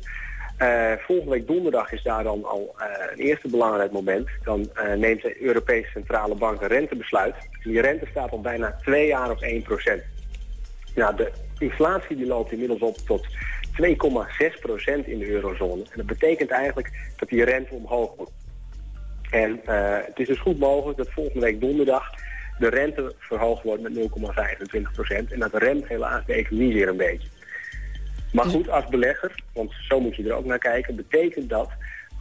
Uh, volgende week donderdag is daar dan al een eerste belangrijk moment. Dan neemt de Europese Centrale Bank een rentebesluit. En die rente staat al bijna twee jaar op 1 procent. Nou, de inflatie die loopt inmiddels op tot 2,6 procent in de eurozone. En dat betekent eigenlijk dat die rente omhoog moet. En het is dus goed mogelijk dat volgende week donderdag de rente verhoogd wordt met 0,25 procent. En dat remt helaas de economie weer een beetje. Maar goed, als belegger, want zo moet je er ook naar kijken, betekent dat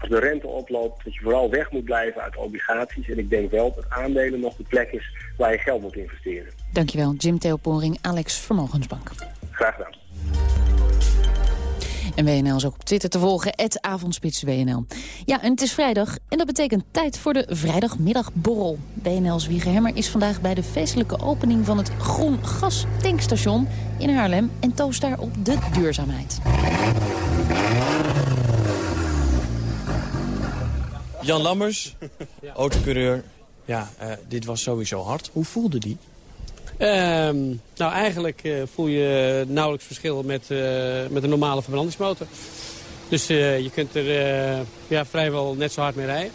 als de rente oploopt dat je vooral weg moet blijven uit obligaties. En ik denk wel dat aandelen nog de plek is waar je geld moet investeren.
Dankjewel, Jim Theoporing, Alex Vermogensbank.
Graag gedaan.
En WNL is ook op Twitter te volgen, avondspitswnl. Ja, en het is vrijdag en dat betekent tijd voor de vrijdagmiddagborrel. WNL's Wiegehemmer is vandaag bij de feestelijke opening van het Groen Gas Tankstation in Haarlem... en toost daar op de duurzaamheid.
Jan Lammers, (laughs) autocoureur. Ja, uh, dit was sowieso hard. Hoe voelde die?
Um, nou, eigenlijk uh, voel je nauwelijks verschil met, uh, met een normale verbrandingsmotor. Dus uh, je kunt er ja, vrijwel net zo hard mee rijden.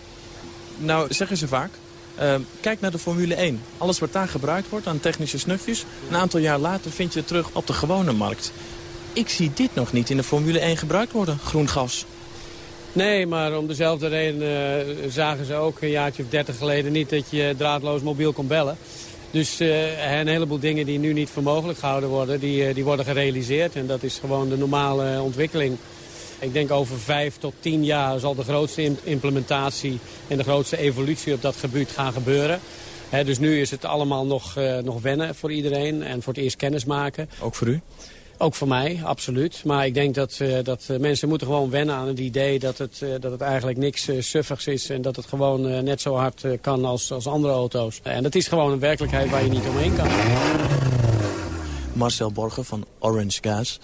Nou, zeggen ze vaak. Ehm, kijk naar de Formule 1. Alles wat daar gebruikt wordt aan technische snufjes... een aantal jaar later vind je het terug op de gewone markt. Ik zie dit nog niet in de Formule 1 gebruikt worden, groen gas.
Nee, maar om dezelfde reden zagen ze ook een jaartje of dertig geleden niet... dat je draadloos mobiel kon bellen. Dus uh, een heleboel dingen die nu niet voor mogelijk gehouden worden, die, uh, die worden gerealiseerd. En dat is gewoon de normale ontwikkeling. Ik denk over vijf tot tien jaar zal de grootste implementatie en de grootste evolutie op dat gebied gaan gebeuren. Dus nu is het allemaal nog, uh, nog wennen voor iedereen en voor het eerst kennis maken.
Ook voor u?
Ook voor mij, absoluut. Maar ik denk dat, uh, dat mensen moeten gewoon wennen aan het idee dat het, uh, dat het eigenlijk niks uh, suffigs is. En dat het gewoon net zo hard kan als, als andere auto's. En dat is gewoon een werkelijkheid waar je niet omheen kan.
Marcel Borger van Orange Gas.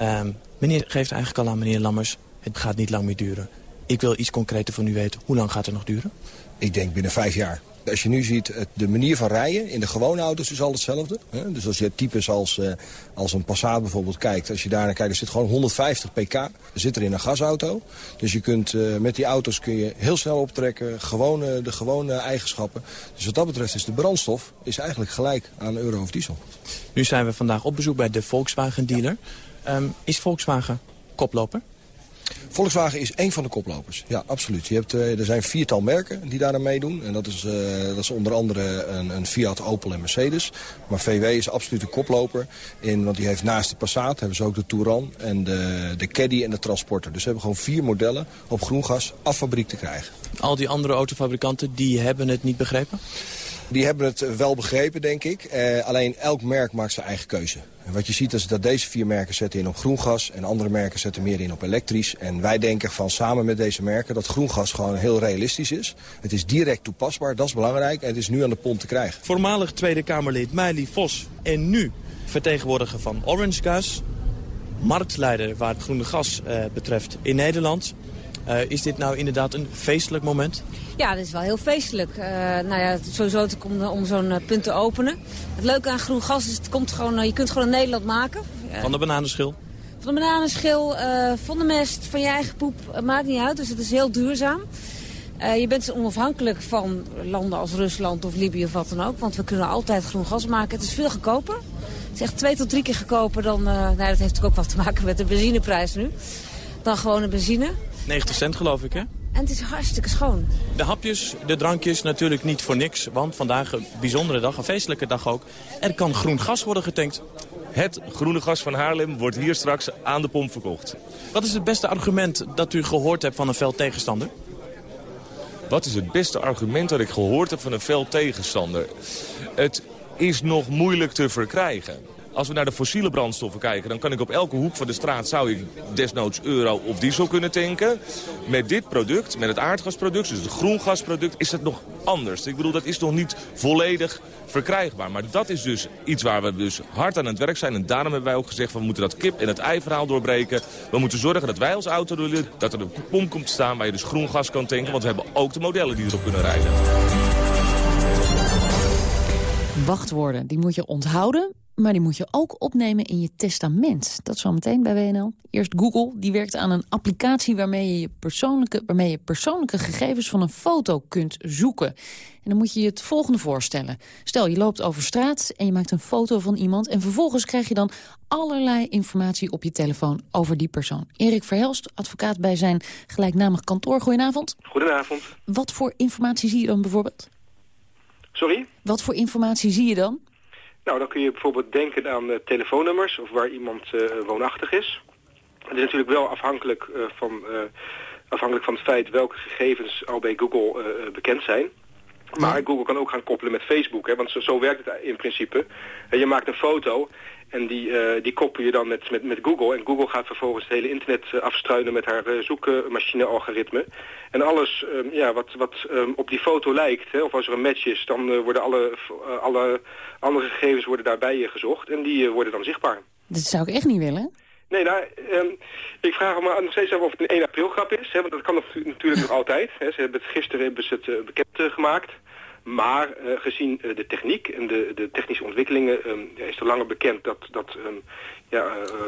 Um, meneer geeft eigenlijk al aan meneer Lammers, het gaat niet lang meer duren. Ik wil iets concreter van u weten. Hoe lang gaat het nog duren?
Ik denk binnen vijf jaar. Als je nu ziet, de manier van rijden in de gewone auto's is al hetzelfde. Dus als je types als, uh, als een Passat bijvoorbeeld kijkt, als je daar naar kijkt, er zit gewoon 150 pk zit er in een gasauto. Dus je kunt, uh, met die auto's kun je heel snel optrekken, gewone, de gewone eigenschappen. Dus wat dat betreft is de brandstof is eigenlijk gelijk aan euro of diesel.
Nu zijn we vandaag op bezoek bij de Volkswagen dealer. Um, is Volkswagen koploper?
Volkswagen is één van de koplopers. Ja, absoluut. Je hebt, uh, er zijn viertal merken die daar aan meedoen. En dat is, uh, dat is onder andere een, een, Fiat, Opel en Mercedes. Maar VW is absoluut een koploper. In, want die heeft naast de Passat, hebben ze ook de Touran en de, de Caddy en de Transporter. Dus ze hebben gewoon vier modellen op groen gas af fabriek te krijgen.
Al die andere autofabrikanten, die hebben het niet begrepen?
Die hebben het wel begrepen, denk ik. Uh, alleen elk merk maakt zijn eigen keuze. En wat je ziet is dat deze vier merken zetten in op groen gas... en andere merken zetten meer in op elektrisch. En wij denken van samen met deze merken dat groen gas gewoon heel realistisch is. Het is direct toepasbaar, dat is belangrijk. En het is nu aan de pont te krijgen.
Voormalig Tweede Kamerlid Meili Vos en nu vertegenwoordiger van Orange Gas... marktleider waar het groene gas uh, betreft in Nederland... Uh, is dit nou inderdaad een feestelijk moment?
Ja, dit is wel heel feestelijk. Uh, nou ja, sowieso om, om zo'n uh, punt te openen. Het leuke aan groen gas is, het komt gewoon, je kunt gewoon in Nederland maken.
van de bananenschil?
Van de bananenschil, van de mest, van je eigen poep, maakt niet uit. Dus het is heel duurzaam. je bent onafhankelijk van landen als Rusland of Libië of wat dan ook. Want we kunnen altijd groen gas maken. Het is veel goedkoper. Het is echt twee tot drie keer goedkoper dan... nou, dat heeft natuurlijk ook wat te maken met de benzineprijs nu. Dan gewone benzine.
90 cent geloof ik, hè?
En het is hartstikke schoon.
De hapjes, de drankjes natuurlijk niet voor niks. Want vandaag een bijzondere dag, een feestelijke dag ook. Er kan groen gas worden getankt.
Het groene gas van Haarlem wordt hier straks aan de pomp verkocht.
Wat is het beste argument dat u gehoord hebt van een fel tegenstander?
Wat is het beste argument dat ik gehoord heb van een fel tegenstander? Het is nog moeilijk te verkrijgen. Als we naar de fossiele brandstoffen kijken... dan kan ik op elke hoek van de straat zou ik desnoods euro of diesel kunnen tanken. Met dit product, met het aardgasproduct, dus het groengasproduct... is het nog anders. Ik bedoel, dat is nog niet volledig verkrijgbaar. Maar dat is dus iets waar we dus hard aan het werk zijn. En daarom hebben wij ook gezegd, van, we moeten dat kip- en het ei-verhaal doorbreken. We moeten zorgen dat wij als auto dat er een pomp komt staan... waar je dus groen gas kan tanken. Want we hebben ook de modellen die erop kunnen rijden.
Wachtwoorden, die moet je onthouden, maar die moet je ook opnemen in je testament. Dat zometeen bij WNL. Eerst Google, die werkt aan een applicatie waarmee je, je persoonlijke, waarmee je persoonlijke gegevens van een foto kunt zoeken. En dan moet je je het volgende voorstellen. Stel, je loopt over straat en je maakt een foto van iemand... en vervolgens krijg je dan allerlei informatie op je telefoon over die persoon. Erik Verhelst, advocaat bij zijn gelijknamig kantoor. Goedenavond.
Goedenavond.
Wat voor informatie zie je dan bijvoorbeeld?
Sorry?
Wat voor informatie zie je dan?
Nou, dan kun je bijvoorbeeld denken aan uh, telefoonnummers of waar iemand uh, woonachtig is. Het is natuurlijk wel afhankelijk, uh, van, afhankelijk van het feit welke gegevens al bij Google bekend zijn. Maar Google kan ook gaan koppelen met Facebook, hè, want zo, zo werkt het in principe. En je maakt een foto en die, uh, die koppel je dan met, met, met Google. En Google gaat vervolgens het hele internet uh, afstruinen met haar uh, zoekmachine-algoritme. En alles um, ja, wat, wat um, op die foto lijkt, hè, of als er een match is... dan worden alle, alle andere gegevens worden daarbij gezocht. En die worden dan zichtbaar.
Dat zou ik echt niet willen.
Nee, nou, um, ik vraag me nog steeds af of het een 1 april grap is. Hè, want dat kan natuurlijk nog altijd. Hè. Ze hebben het, gisteren hebben ze het bekend gemaakt. Maar uh, gezien uh, de techniek en de, de technische ontwikkelingen um, ja, is er langer bekend dat, dat um, ja, uh,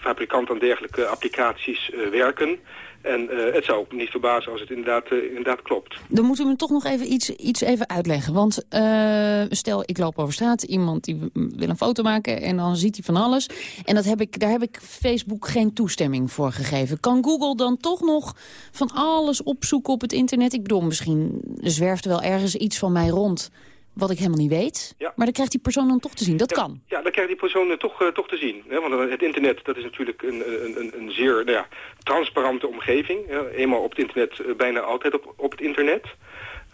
fabrikanten aan dergelijke applicaties werken. En het zou ook niet verbazen als het inderdaad, inderdaad klopt.
Dan moeten we me toch nog even iets, iets even uitleggen. Want stel, ik loop over straat, iemand die wil een foto maken en dan ziet hij van alles. En dat heb ik, daar heb ik Facebook geen toestemming voor gegeven. Kan Google dan toch nog van alles opzoeken op het internet? Ik bedoel, misschien zwerft er wel ergens iets van mij rond wat ik helemaal niet weet. Ja. Maar dan krijgt die persoon dan toch te zien. Dat
ja,
kan.
Ja, dan krijgt die persoon toch, uh, toch te zien. Hè? Want het internet dat is natuurlijk een, een, een zeer nou ja, transparante omgeving. Eenmaal op het internet, uh, bijna altijd op, op het internet.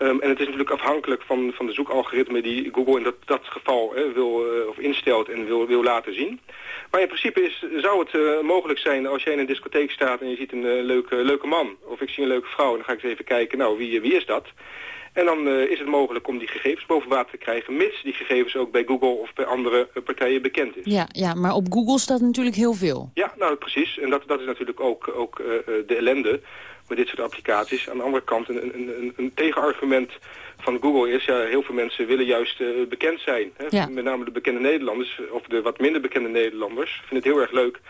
Um, en het is natuurlijk afhankelijk van, van de zoekalgoritme die Google in dat, dat geval hè, wil, of instelt en wil, wil laten zien. Maar in principe is, zou het mogelijk zijn als jij in een discotheek staat en je ziet een leuke, leuke man. Of ik zie een leuke vrouw en dan ga ik eens even kijken, nou wie, wie is dat? En dan uh, is het mogelijk om die gegevens boven water te krijgen... mits die gegevens ook bij Google of bij andere uh, partijen bekend is.
Ja, ja, maar op Google staat natuurlijk heel veel.
Ja, nou precies. En dat, dat is natuurlijk ook, ook uh, de ellende met dit soort applicaties. Aan de andere kant, een, een, een tegenargument van Google is... ja, heel veel mensen willen juist bekend zijn. Hè?
Ja.
Met name de bekende Nederlanders, of de wat minder bekende Nederlanders... vinden het heel erg leuk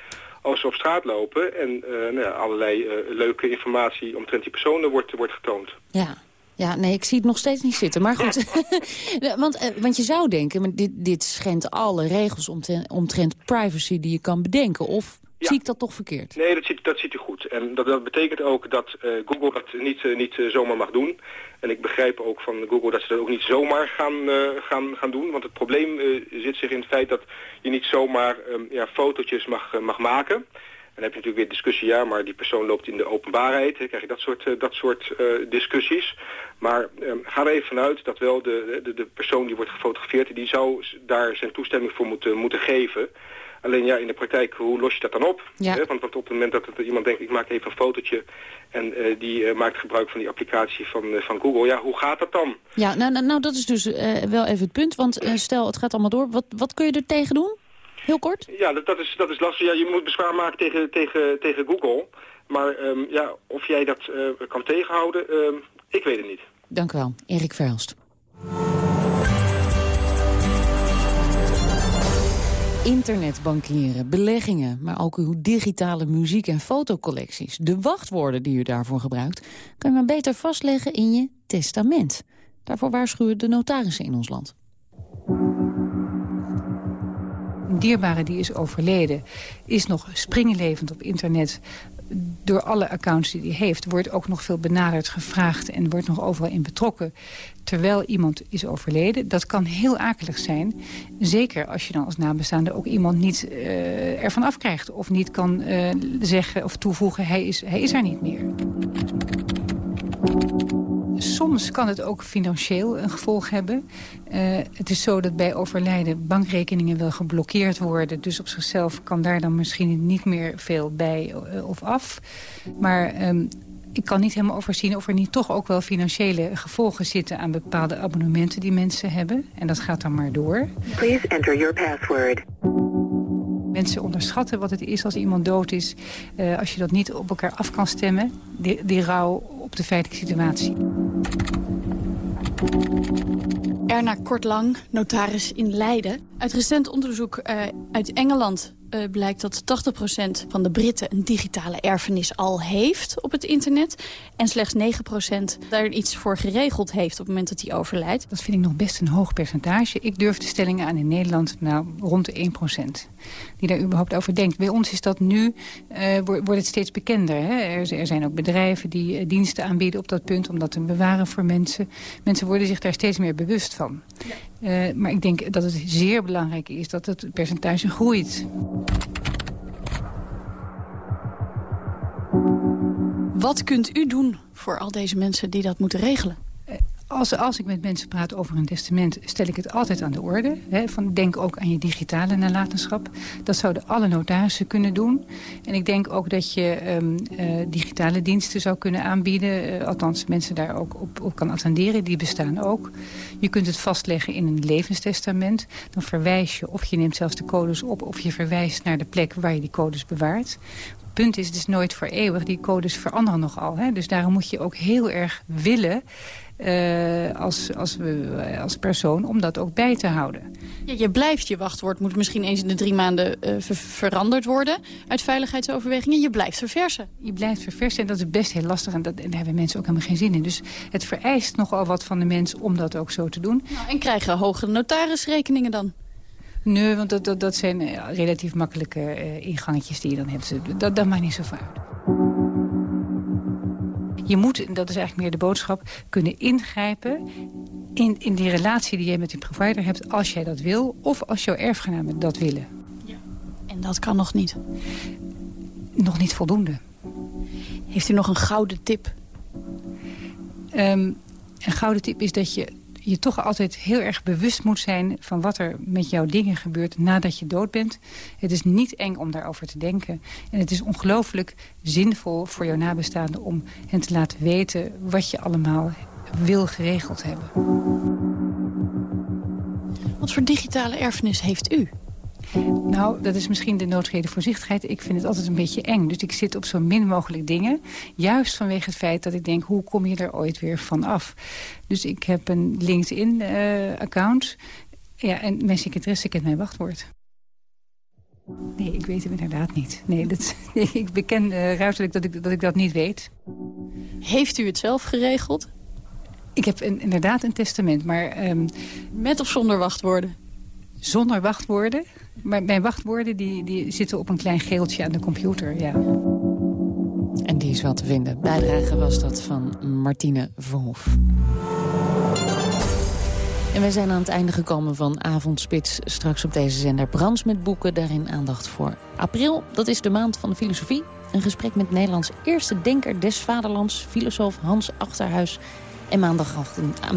als ze op straat lopen... en nou ja, allerlei leuke informatie omtrent die personen wordt, wordt getoond.
Ja, ja, nee, ik zie het nog steeds niet zitten. Maar goed, (laughs) want, uh, want je zou denken, dit, dit schendt alle regels omtrent, omtrent privacy die je kan bedenken. Of ja. zie ik dat toch verkeerd?
Nee, dat ziet, dat ziet u goed. En dat, dat betekent ook dat uh, Google dat niet, uh, niet zomaar mag doen. En ik begrijp ook van Google dat ze dat ook niet zomaar gaan, gaan, gaan doen. Want het probleem zit zich in het feit dat je niet zomaar um, ja, fotootjes mag, mag maken... Dan heb je natuurlijk weer discussie, ja, maar die persoon loopt in de openbaarheid. Hè, krijg je dat soort, uh, dat soort uh, discussies. Maar um, ga er even vanuit dat wel de, de, de persoon die wordt gefotografeerd... die zou daar zijn toestemming voor moeten, moeten geven. Alleen ja, in de praktijk, hoe los je dat dan op?
Ja.
Hè? Want, want, op het moment dat het, iemand denkt, ik maak even een fotootje... en uh, die uh, maakt gebruik van die applicatie van, uh, van Google, ja, hoe gaat dat dan?
Ja, nou, nou, nou dat is dus wel even het punt. Want stel, het gaat allemaal door. Wat, wat kun je er tegen doen? Heel kort?
Ja, dat, dat, is, dat is lastig. Ja, je moet bezwaar maken tegen, tegen, tegen Google. Maar um, ja, of jij dat uh, kan tegenhouden, uh, ik weet het niet.
Dank u wel. Erik Verhelst. Internetbankieren, beleggingen, maar ook uw digitale muziek- en fotocollecties. De wachtwoorden die u daarvoor gebruikt, kan je maar beter vastleggen in je testament. Daarvoor waarschuwen de notarissen in ons land.
Dierbare die is overleden, is nog springlevend op internet door alle accounts die hij heeft, wordt ook nog veel benaderd, gevraagd... en wordt nog overal in betrokken, terwijl iemand is overleden. Dat kan heel akelig zijn. Zeker als je dan als nabestaande ook iemand niet uh, ervan afkrijgt... of niet kan uh, zeggen of toevoegen, hij is, hij is er niet meer. Soms kan het ook financieel een gevolg hebben. Uh, het is zo dat bij overlijden bankrekeningen wel geblokkeerd worden. Dus op zichzelf kan daar dan misschien niet meer veel bij uh, of af. Maar um, ik kan niet helemaal overzien of er niet toch ook wel financiële gevolgen zitten... aan bepaalde abonnementen die mensen hebben. En dat gaat dan maar door.
Please enter your password.
Mensen onderschatten wat het is als iemand dood is. Uh, als je dat niet op elkaar af kan stemmen, die, die rouw op de feitelijke situatie.
Erna Kortlang, notaris in Leiden. Uit recent onderzoek uh, uit Engeland uh, blijkt dat 80% van de Britten een digitale erfenis al heeft op het internet. En slechts 9% daar iets voor geregeld heeft op het moment dat hij overlijdt.
Dat vind ik nog best een hoog percentage. Ik durf de stellingen aan in Nederland nou, rond de 1% die daar überhaupt over denkt. Bij ons is dat nu, uh, wordt het steeds bekender. Hè? Er, er, zijn ook bedrijven die uh, diensten aanbieden op dat punt... om dat te bewaren voor mensen. Mensen worden zich daar steeds meer bewust van. Uh, maar ik denk dat het zeer belangrijk is dat het percentage groeit.
Wat kunt u doen voor al deze mensen die dat moeten regelen?
Als, als ik met mensen praat over een testament, stel ik het altijd aan de orde. Hè, van denk ook aan je digitale nalatenschap. Dat zouden alle notarissen kunnen doen. En ik denk ook dat je um, uh, digitale diensten zou kunnen aanbieden. Uh, althans, mensen daar ook op, op kan attenderen. Die bestaan ook. Je kunt het vastleggen in een levenstestament. Dan verwijs je, of je neemt zelfs de codes op... of je verwijst naar de plek waar je die codes bewaart punt is, het is nooit voor eeuwig. Die codes veranderen nogal. Hè? Dus daarom moet je ook heel erg willen uh, als, als, we, als persoon om dat ook bij te houden.
Ja, je blijft je wachtwoord, moet misschien eens in de drie maanden uh, ver veranderd worden... uit veiligheidsoverwegingen. Je blijft verversen.
Je blijft verversen en dat is best heel lastig. En, dat, en daar hebben mensen ook helemaal geen zin in. Dus het vereist nogal wat van de mens om dat ook zo te doen.
Nou, en krijgen hogere notarisrekeningen dan?
Nee, want dat, dat, dat zijn relatief makkelijke uh, ingangetjes die je dan hebt. Dat, dat maakt niet zo uit. Je moet, en dat is eigenlijk meer de boodschap, kunnen ingrijpen in, in die relatie die je met die provider hebt als jij dat wil. Of als jouw erfgenamen dat willen.
Ja. En dat kan nog niet?
Nog niet voldoende.
Heeft u nog een gouden tip?
Um, een gouden tip is dat je je toch altijd heel erg bewust moet zijn... van wat er met jouw dingen gebeurt nadat je dood bent. Het is niet eng om daarover te denken. En het is ongelooflijk zinvol voor jouw nabestaanden... om hen te laten weten wat je allemaal wil geregeld hebben.
Wat voor digitale erfenis heeft u?
Nou, dat is misschien de noodreden voorzichtigheid. Ik vind het altijd een beetje eng. Dus ik zit op zo min mogelijk dingen. Juist vanwege het feit dat ik denk, hoe kom je er ooit weer van af? Dus ik heb een LinkedIn-account. ja, en mijn secretaresse kent mijn wachtwoord. Nee, ik weet het inderdaad niet. Nee, dat, (laughs) ik beken uh, ruiterlijk dat ik, dat ik dat niet weet.
Heeft u het zelf geregeld?
Ik heb een, inderdaad een testament, maar... Um,
Met of zonder wachtwoorden?
Zonder wachtwoorden. Maar mijn wachtwoorden die, die zitten op een klein geeltje aan de computer, ja.
En die is wel te vinden. Bijdrage was dat van Martine Verhoef. En wij zijn aan het einde gekomen van Avondspits. Straks op deze zender Brands met boeken. Daarin aandacht voor april. Dat is de maand van de filosofie. Een gesprek met Nederlands eerste denker des vaderlands... filosoof Hans Achterhuis en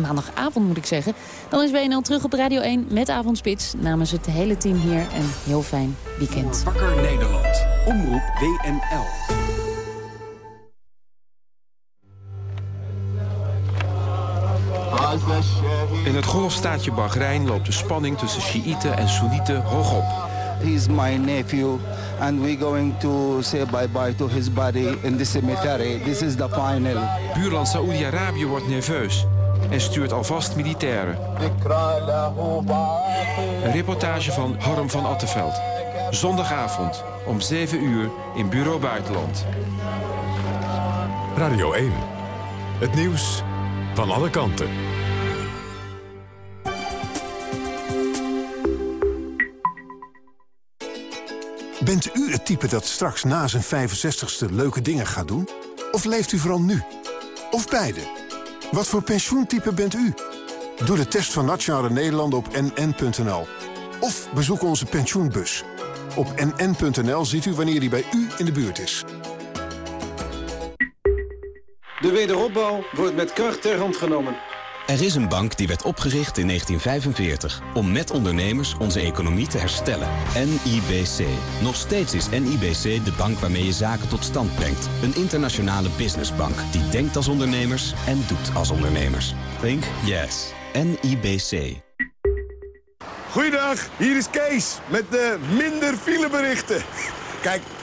maandagavond moet ik zeggen. Dan is WNL terug op Radio 1 met Avondspits. Namens het hele team hier een heel fijn weekend.
Wakker Nederland. Omroep WNL.
In het golfstaatje Bahrein loopt de spanning tussen Sjiïten en Soenieten hoog op.
He's my nephew and we're going to say bye-bye to his body in the cemetery. This is the final.
Buurland Saoedi-Arabië wordt nerveus en stuurt alvast militairen. Een reportage van Harm van Attenveld. Zondagavond om 7 uur in Bureau Buitenland.
Radio 1. Het nieuws van alle kanten.
Bent u het type dat straks na zijn 65ste leuke dingen gaat doen? Of leeft u vooral nu? Of beide? Wat voor pensioentype bent u? Doe de test van Nationale Nederlanden op nn.nl. Of bezoek onze pensioenbus. Op nn.nl ziet u wanneer die bij u in de buurt is.
De wederopbouw wordt met kracht ter hand genomen.
Er is een bank die werd opgericht in 1945 om met ondernemers onze economie te herstellen. NIBC. Nog steeds is NIBC de bank waarmee je zaken tot stand brengt. Een internationale businessbank die denkt als ondernemers en doet als ondernemers. Think yes. NIBC.
Goeiedag, hier is Kees met de minder fileberichten. Kijk,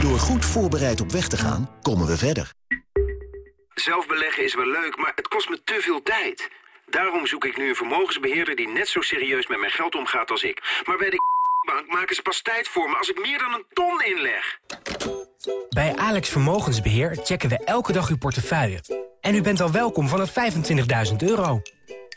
Door goed voorbereid op weg te gaan, komen we verder.
Zelf beleggen is wel leuk, maar het kost me te veel tijd. Daarom zoek ik nu een vermogensbeheerder die net zo serieus met mijn geld omgaat als ik. Maar bij de bank maken ze pas tijd voor me als ik meer dan een ton inleg.
Bij Alex Vermogensbeheer checken we elke dag uw portefeuille. En u bent al welkom vanaf 25.000 euro.